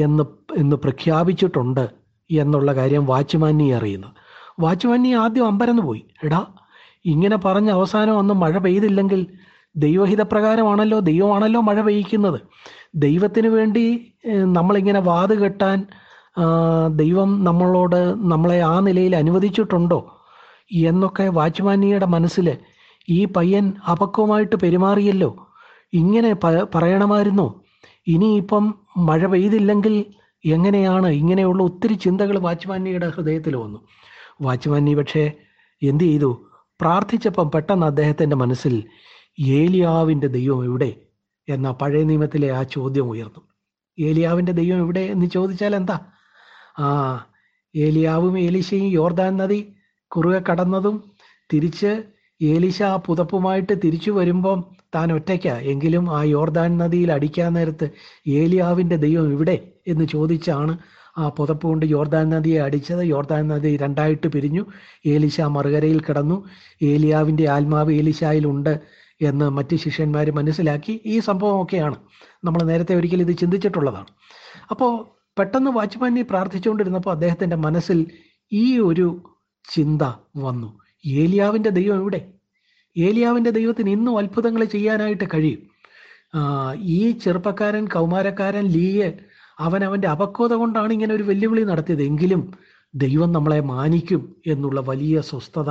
എന്ന് എന്ന് പ്രഖ്യാപിച്ചിട്ടുണ്ട് എന്നുള്ള കാര്യം വാച്ച്മാനി അറിയുന്നത് വാച്ച്മാനി ആദ്യം അമ്പരന്ന് പോയി എടാ ഇങ്ങനെ പറഞ്ഞ അവസാനം അന്ന് മഴ പെയ്തില്ലെങ്കിൽ ദൈവഹിതപ്രകാരമാണല്ലോ ദൈവമാണല്ലോ മഴ പെയ്യിക്കുന്നത്. ദൈവത്തിന് വേണ്ടി നമ്മളിങ്ങനെ വാത് കെട്ടാൻ ദൈവം നമ്മളോട് നമ്മളെ ആ നിലയിൽ അനുവദിച്ചിട്ടുണ്ടോ എന്നൊക്കെ വാച്ച്മാനിയുടെ മനസ്സിൽ ഈ പയ്യൻ അപക്വമായിട്ട് പെരുമാറിയല്ലോ. ഇങ്ങനെ പറയണമായിരുന്നു. ഇനിയിപ്പം മഴ പെയ്തില്ലെങ്കിൽ എങ്ങനെയാണ്? ഇങ്ങനെയുള്ള ഒത്തിരി ചിന്തകൾ വാച്ച്മാനിയുടെ ഹൃദയത്തിൽ വന്നു. വാച്ച്മാനി പക്ഷേ എന്തു ചെയ്തു? പ്രാർത്ഥിച്ചപ്പം പെട്ടെന്ന് അദ്ദേഹത്തിന്റെ മനസ്സിൽ ഏലിയാവിന്റെ ദൈവം എവിടെ? എന്ന പഴയ നിയമത്തിലെ ആ ചോദ്യം ഉയർന്നു. ഏലിയാവിന്റെ ദൈവം എവിടെ എന്ന് ചോദിച്ചാൽ എന്താ? ആ ഏലിയാവും ഏലിശയും യോർദാൻ നദി കുറുകെ കടന്നതും തിരിച്ച് ഏലിശ ആ പുതപ്പുമായിട്ട് തിരിച്ചു വരുമ്പം താൻ ഒറ്റയ്ക്ക? എങ്കിലും ആ യോർദാൻ നദിയിൽ അടിക്കാൻ നേരത്ത് ഏലിയാവിന്റെ ദൈവം ഇവിടെ എന്ന് ചോദിച്ചാണ് ആ പുതപ്പ് കൊണ്ട് യോർദാൻ നദിയെ അടിച്ചത്. യോർദാൻ നദി രണ്ടായിട്ട് പിരിഞ്ഞു. ഏലിശ മറുകരയിൽ കിടന്നു. ഏലിയാവിന്റെ ആത്മാവ് ഏലിശായിലുണ്ട് എന്ന് മറ്റ് ശിഷ്യന്മാർ മനസ്സിലാക്കി ഈ സംഭവമൊക്കെയാണ് നമ്മൾ നേരത്തെ ഒരിക്കലും ഇത് ചിന്തിച്ചിട്ടുള്ളതാണ്. അപ്പോൾ പെട്ടെന്ന് വാച്ച്മാനി പ്രാർത്ഥിച്ചുകൊണ്ടിരുന്നപ്പോൾ അദ്ദേഹത്തിന്റെ മനസ്സിൽ ഈ ഒരു ചിന്ത വന്നു. ഏലിയാവിന്റെ ദൈവം എവിടെ? ഏലിയാവിന്റെ ദൈവത്തിന് ഇന്നും അത്ഭുതങ്ങൾ ചെയ്യാനായിട്ട് കഴിയും. ഈ ചെറുപ്പക്കാരൻ കൗമാരക്കാരൻ ലീയെ അവൻ അവന്റെ അപക്വത കൊണ്ടാണ് ഇങ്ങനെ ഒരു വെല്ലുവിളി നടത്തിയത്. എങ്കിലും ദൈവം നമ്മളെ മാനിക്കും എന്നുള്ള വലിയ സ്വസ്ഥത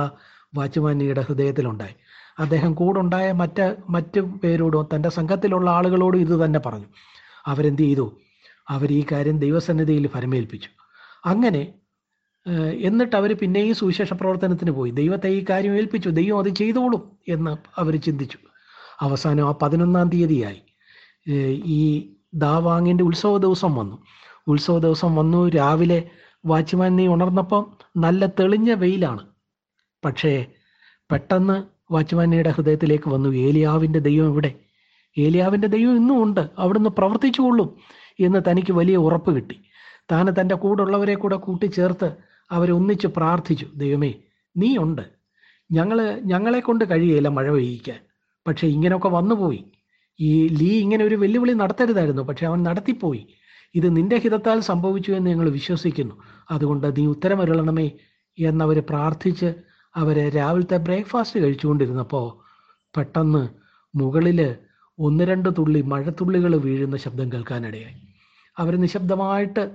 വാച്ച്മാനിയുടെ ഹൃദയത്തിലുണ്ടായി. അദ്ദേഹം കൂടുണ്ടായ മറ്റ് മറ്റ് പേരോടും തന്റെ സംഘത്തിലുള്ള ആളുകളോടും ഇത് തന്നെ പറഞ്ഞു. അവരെന്ത് ചെയ്തു? അവർ ഈ കാര്യം ദൈവസന്നിധിയിൽ ഫരമേൽപ്പിച്ചു അങ്ങനെ എന്നിട്ട് അവർ പിന്നെയും സുവിശേഷ പ്രവർത്തനത്തിന് പോയി. ദൈവത്തെ ഈ കാര്യം ഏൽപ്പിച്ചു. ദൈവം അത് ചെയ്തോളും എന്ന് അവർ ചിന്തിച്ചു. അവസാനം ആ പതിനൊന്നാം തീയതിയായി ഈ ദാവാങ്ങിന്റെ ഉത്സവ ദിവസം വന്നു. ഉത്സവ ദിവസം വന്നു. രാവിലെ വാച്ച്മാൻ നീ ഉണർന്നപ്പം നല്ല തെളിഞ്ഞ വെയിലാണ്. പക്ഷേ പെട്ടെന്ന് വാച്ച്മാനിയുടെ ഹൃദയത്തിലേക്ക് വന്നു. ഏലിയാവിന്റെ ദൈവം എവിടെ? ഏലിയാവിന്റെ ദൈവം ഇന്നും ഉണ്ട്. അവിടുന്ന് പ്രവർത്തിച്ചുകൊള്ളും എന്ന് തനിക്ക് വലിയ ഉറപ്പ് കിട്ടി. താൻ തന്റെ കൂടുള്ളവരെ കൂടെ കൂട്ടിച്ചേർത്ത് അവരെ ഒന്നിച്ച് പ്രാർത്ഥിച്ചു. ദൈവമേ നീ ഉണ്ട്. ഞങ്ങൾ ഞങ്ങളെ കൊണ്ട് കഴിയേല മഴ പെയ്യിക്കാൻ. പക്ഷെ ഇങ്ങനെയൊക്കെ വന്നുപോയി. ഈ ലീ ഇങ്ങനെ ഒരു വെല്ലുവിളി നടത്തരുതായിരുന്നു. പക്ഷെ അവൻ നടത്തിപ്പോയി. ഇത് നിന്റെ ഹിതത്താൽ സംഭവിച്ചു എന്ന് ഞങ്ങൾ വിശ്വസിക്കുന്നു. അതുകൊണ്ട് നീ ഉത്തരമരുളണമേ എന്നവർ പ്രാർത്ഥിച്ച് അവരെ രാവിലത്തെ ബ്രേക്ക്ഫാസ്റ്റ് കഴിച്ചുകൊണ്ടിരുന്നപ്പോൾ പെട്ടെന്ന് മുകളിൽ ഒന്ന് രണ്ട് തുള്ളി മഴത്തുള്ളികൾ വീഴുന്ന ശബ്ദം കേൾക്കാനിടയായി. അവർ നിശബ്ദമായിട്ട്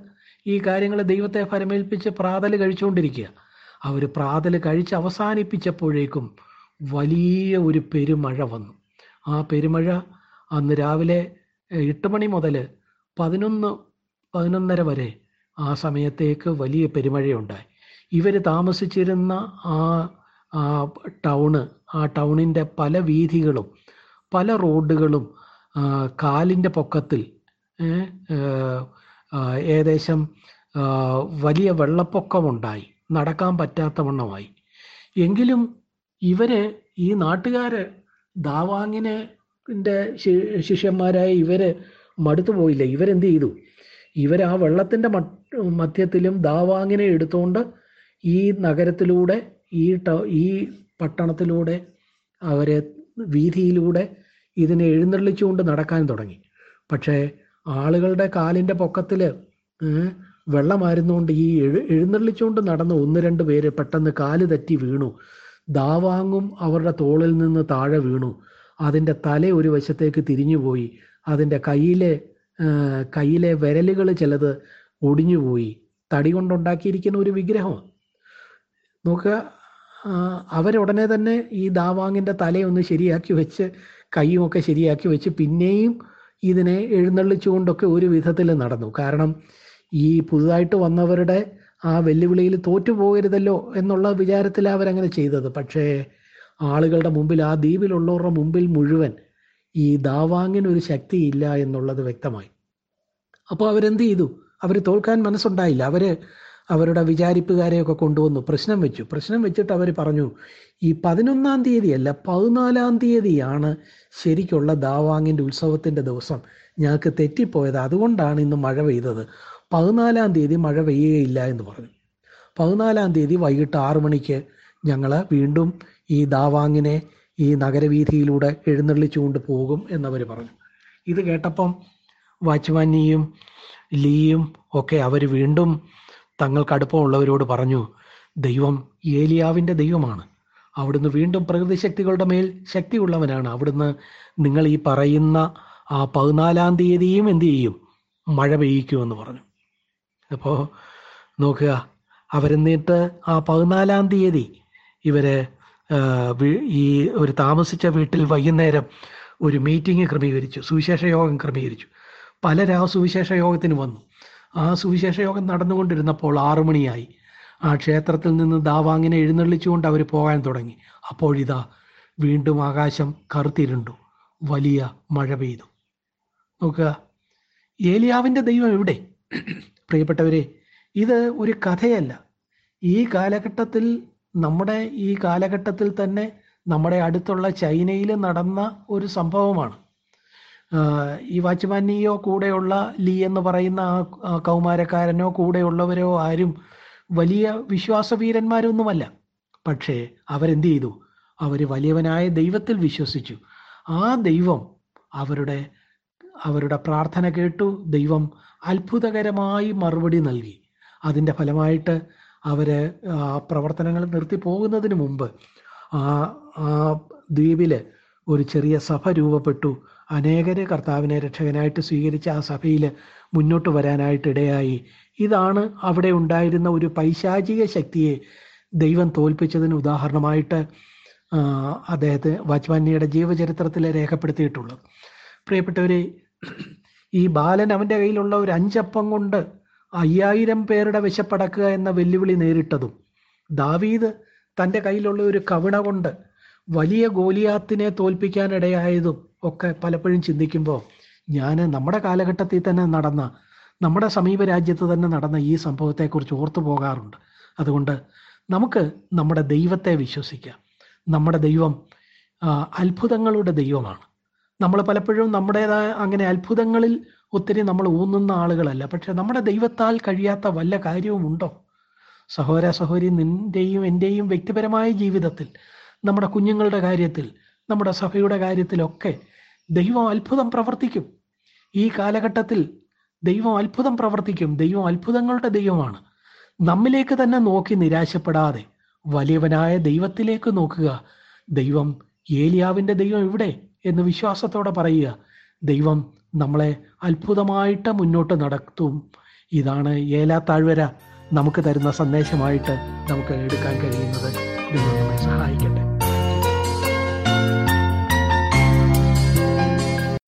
ഈ കാര്യങ്ങൾ ദൈവത്തെ ഫലമേൽപ്പിച്ച് പ്രാതൽ കഴിച്ചുകൊണ്ടിരിക്കുക. അവർ പ്രാതൽ കഴിച്ച് അവസാനിപ്പിച്ചപ്പോഴേക്കും വലിയ ഒരു പെരുമഴ വന്നു. ആ പെരുമഴ അന്ന് രാവിലെ എട്ട് മണി മുതൽ പതിനൊന്ന് പതിനൊന്നര വരെ ആ സമയത്തേക്ക് വലിയ പെരുമഴയുണ്ടായി. ഇവർ താമസിച്ചിരുന്ന ആ ടൗണ് ആ ടൗണിന്റെ പല വീഥികളും പല റോഡുകളും കാലിന്റെ പൊക്കത്തിൽ ഏകദേശം വലിയ വെള്ളപ്പൊക്കമുണ്ടായി നടക്കാൻ പറ്റാത്ത വണ്ണമായി എങ്കിലും ഇവർ ഈ നാട്ടുകാര് ദാവാങ്ങിനെ ശിഷ്യന്മാരായ ഇവർ മടുത്തു പോയില്ല. ഇവരെന്ത് ചെയ്തു? ഇവർ ആ വെള്ളത്തിന്റെ മട്ട് മധ്യത്തിലും ദാവാങ്ങിനെ എടുത്തുകൊണ്ട് ഈ നഗരത്തിലൂടെ ഈ ട- ഈ പട്ടണത്തിലൂടെ അവരെ വീതിയിലൂടെ ഇതിനെ എഴുന്നള്ളിച്ചുകൊണ്ട് നടക്കാൻ തുടങ്ങി. പക്ഷേ ആളുകളുടെ കാലിന്റെ പൊക്കത്തിൽ വെള്ളമായിരുന്നുകൊണ്ട് ഈ എഴു എഴുന്നള്ളിച്ചുകൊണ്ട് നടന്ന ഒന്ന് രണ്ട് പേര് പെട്ടെന്ന് കാൽ തെറ്റി വീണു. ദാവാങ്ങും അവരുടെ തോളിൽ നിന്ന് താഴെ വീണു. അതിന്റെ തല ഒരു വശത്തേക്ക് തിരിഞ്ഞുപോയി അതിന്റെ കയ്യിലെ കയ്യിലെ വിരലുകൾ ചിലത് ഒടിഞ്ഞുപോയി തടി കൊണ്ടുണ്ടാക്കിയിരിക്കുന്ന ഒരു വിഗ്രഹമാണ് നോക്കുക അവരുടനെ തന്നെ ഈ ദാവാങ്ങിന്റെ തലയൊന്ന് ശരിയാക്കി വെച്ച് കൈയുമൊക്കെ ശരിയാക്കി വെച്ച് പിന്നെയും ഇതിനെ എഴുന്നള്ളിച്ചുകൊണ്ടൊക്കെ ഒരു വിധത്തിൽ നടന്നു. കാരണം ഈ പുതുതായിട്ട് വന്നവരുടെ ആ വെല്ലുവിളിയിൽ തോറ്റുപോകരുതല്ലോ എന്നുള്ള വിചാരത്തിൽ അവരങ്ങനെ ചെയ്തത്. പക്ഷേ ആളുകളുടെ മുമ്പിൽ ആ ദ്വീപിലുള്ളവരുടെ മുമ്പിൽ മുഴുവൻ ഈ ദാവാങ്ങിന് ഒരു ശക്തിയില്ല എന്നുള്ളത് വ്യക്തമായി. അപ്പോൾ അവരെന്ത് ചെയ്തു? അവർ തോൽക്കാൻ മനസ്സുണ്ടായില്ല. അവർ അവരുടെ വിചാരിപ്പുകാരെയൊക്കെ കൊണ്ടുവന്നു. പ്രശ്നം വെച്ചു. പ്രശ്നം വെച്ചിട്ട് അവർ പറഞ്ഞു ഈ പതിനൊന്നാം തീയതിയല്ല പതിനാലാം തീയതിയാണ് ശരിക്കുള്ള ദാവാങ്ങിന്റെ ഉത്സവത്തിന്റെ ദിവസം. ഞങ്ങൾക്ക് തെറ്റിപ്പോയത് അതുകൊണ്ടാണ് ഇന്ന് മഴ പെയ്തത്. പതിനാലാം തീയതി മഴ പെയ്യുകയില്ല എന്ന് പറഞ്ഞു. പതിനാലാം തീയതി വൈകിട്ട് ആറു മണിക്ക് ഞങ്ങൾ വീണ്ടും ഈ ദാവാങ്ങിനെ ഈ നഗരവീഥിയിലൂടെ എഴുന്നള്ളിച്ചുകൊണ്ട് പോകും എന്നവർ പറഞ്ഞു. ഇത് കേട്ടപ്പം വാച്ച്മാനിയും ലീയും ഒക്കെ അവർ വീണ്ടും തങ്ങൾക്ക് അടുപ്പമുള്ളവരോട് പറഞ്ഞു ദൈവം ഏലിയാവിന്റെ ദൈവമാണ്. അവിടുന്ന് വീണ്ടും പ്രകൃതി ശക്തികളുടെ മേൽ ശക്തിയുള്ളവനാണ്. അവിടുന്ന് നിങ്ങൾ ഈ പറയുന്ന ആ പതിനാലാം തീയതിയും എന്തു ചെയ്യും? മഴ പെയ്യിക്കുമെന്ന് പറഞ്ഞു. അപ്പോൾ നോക്കുക അവരെന്നിട്ട് ആ പതിനാലാം തീയതി ഇവർ ഈ ഒരു താമസിച്ച വീട്ടിൽ വൈകുന്നേരം ഒരു മീറ്റിംഗ് ക്രമീകരിച്ചു സുവിശേഷ യോഗം ക്രമീകരിച്ചു. പലരാ സുവിശേഷ യോഗത്തിന് വന്നു. ആ സുവിശേഷ യോഗം നടന്നുകൊണ്ടിരുന്നപ്പോൾ ആറുമണിയായി ആ ക്ഷേത്രത്തിൽ നിന്ന് ദാവാങ്ങിനെ എഴുന്നള്ളിച്ചുകൊണ്ട് അവർ പോകാൻ തുടങ്ങി. അപ്പോഴിതാ വീണ്ടും ആകാശം കറുത്തിരുണ്ടു. വലിയ മഴ പെയ്തു. നോക്കുക. ഏലിയാവിന്റെ ദൈവം എവിടെ? പ്രിയപ്പെട്ടവരെ ഇത് ഒരു കഥയല്ല. ഈ കാലഘട്ടത്തിൽ നമ്മുടെ ഈ കാലഘട്ടത്തിൽ തന്നെ നമ്മുടെ അടുത്തുള്ള ചൈനയിൽ നടന്ന ഒരു സംഭവമാണ്. ഈ വാച്ച്മാനിയോ കൂടെയുള്ള ലീ എന്ന് പറയുന്ന ആ കൗമാരക്കാരനോ കൂടെയുള്ളവരോ ആരും വലിയ വിശ്വാസവീരന്മാരൊന്നുമല്ല. പക്ഷേ അവരെന്ത് ചെയ്തു? അവർ വലിയവനായ ദൈവത്തിൽ വിശ്വസിച്ചു. ആ ദൈവം അവരുടെ അവരുടെ പ്രാർത്ഥന കേട്ടു. ദൈവം അത്ഭുതകരമായി മറുപടി നൽകി. അതിന്റെ ഫലമായിട്ട് അവർ ആ പ്രവർത്തനങ്ങൾ നിർത്തി പോകുന്നതിന് മുമ്പ് ആ ദ്വീപിൽ ഒരു ചെറിയ സഭ രൂപപ്പെട്ടു. അനേകര് കർത്താവിനെ രക്ഷകനായിട്ട് സ്വീകരിച്ച ആ സഭയിൽ മുന്നോട്ട് വരാനായിട്ട് ഇടയായി. ഇതാണ് അവിടെ ഉണ്ടായിരുന്ന ഒരു പൈശാചിക ശക്തിയെ ദൈവം തോൽപ്പിച്ചതിന് ഉദാഹരണമായിട്ട് അദ്ദേഹത്തെ വാജ്പാനിയുടെ ജീവചരിത്രത്തിൽ രേഖപ്പെടുത്തിയിട്ടുള്ളത്. പ്രിയപ്പെട്ടവരെ ഈ ബാലൻ അവന്റെ കയ്യിലുള്ള ഒരു അഞ്ചപ്പം കൊണ്ട് അയ്യായിരം പേരുടെ വിശപ്പടക്കുക എന്ന വെല്ലുവിളി നേരിട്ടതും ദാവീദ് തന്റെ കയ്യിലുള്ള ഒരു കവിണ കൊണ്ട് വലിയ ഗോലിയാത്തിനെ തോൽപ്പിക്കാനിടയായതും ഒക്കെ പലപ്പോഴും ചിന്തിക്കുമ്പോൾ ഞാൻ നമ്മുടെ കാലഘട്ടത്തിൽ തന്നെ നടന്ന നമ്മുടെ സമീപ രാജ്യത്ത് തന്നെ നടന്ന ഈ സംഭവത്തെക്കുറിച്ച് ഓർത്തു പോകാറുണ്ട്. അതുകൊണ്ട് നമുക്ക് നമ്മുടെ ദൈവത്തെ വിശ്വസിക്കാം. നമ്മുടെ ദൈവം അത്ഭുതങ്ങളുടെ ദൈവമാണ്. നമ്മൾ പലപ്പോഴും നമ്മുടേതായ അങ്ങനെ അത്ഭുതങ്ങളിൽ ഒത്തിരി നമ്മൾ ഊന്നുന്ന ആളുകളല്ല. പക്ഷെ നമ്മുടെ ദൈവത്താൽ കഴിയാത്ത വല്ല കാര്യവും ഉണ്ടോ? സഹോദര നിന്റെയും എന്റെയും വ്യക്തിപരമായ ജീവിതത്തിൽ നമ്മുടെ കുഞ്ഞുങ്ങളുടെ കാര്യത്തിൽ നമ്മുടെ സഭയുടെ കാര്യത്തിലൊക്കെ ദൈവം അത്ഭുതം പ്രവർത്തിക്കും. ഈ കാലഘട്ടത്തിൽ ദൈവം അത്ഭുതം പ്രവർത്തിക്കും. ദൈവം അത്ഭുതങ്ങളുടെ ദൈവമാണ്. നമ്മിലേക്ക് തന്നെ നോക്കി നിരാശപ്പെടാതെ വലിയവനായ ദൈവത്തിലേക്ക് നോക്കുക. ദൈവം ഏലിയാവിന്റെ ദൈവം ഇവിടെ എന്ന് വിശ്വാസത്തോടെ പറയുക. ദൈവം നമ്മളെ അത്ഭുതമായിട്ട് മുന്നോട്ട് നടത്തും. ഇതാണ് ഏലാ താഴ്വര നമുക്ക് തരുന്ന സന്ദേശമായിട്ട് നമുക്ക് എടുക്കാൻ കഴിയുന്നത്. ദൈവം നമ്മെ സഹായിക്കട്ടെ.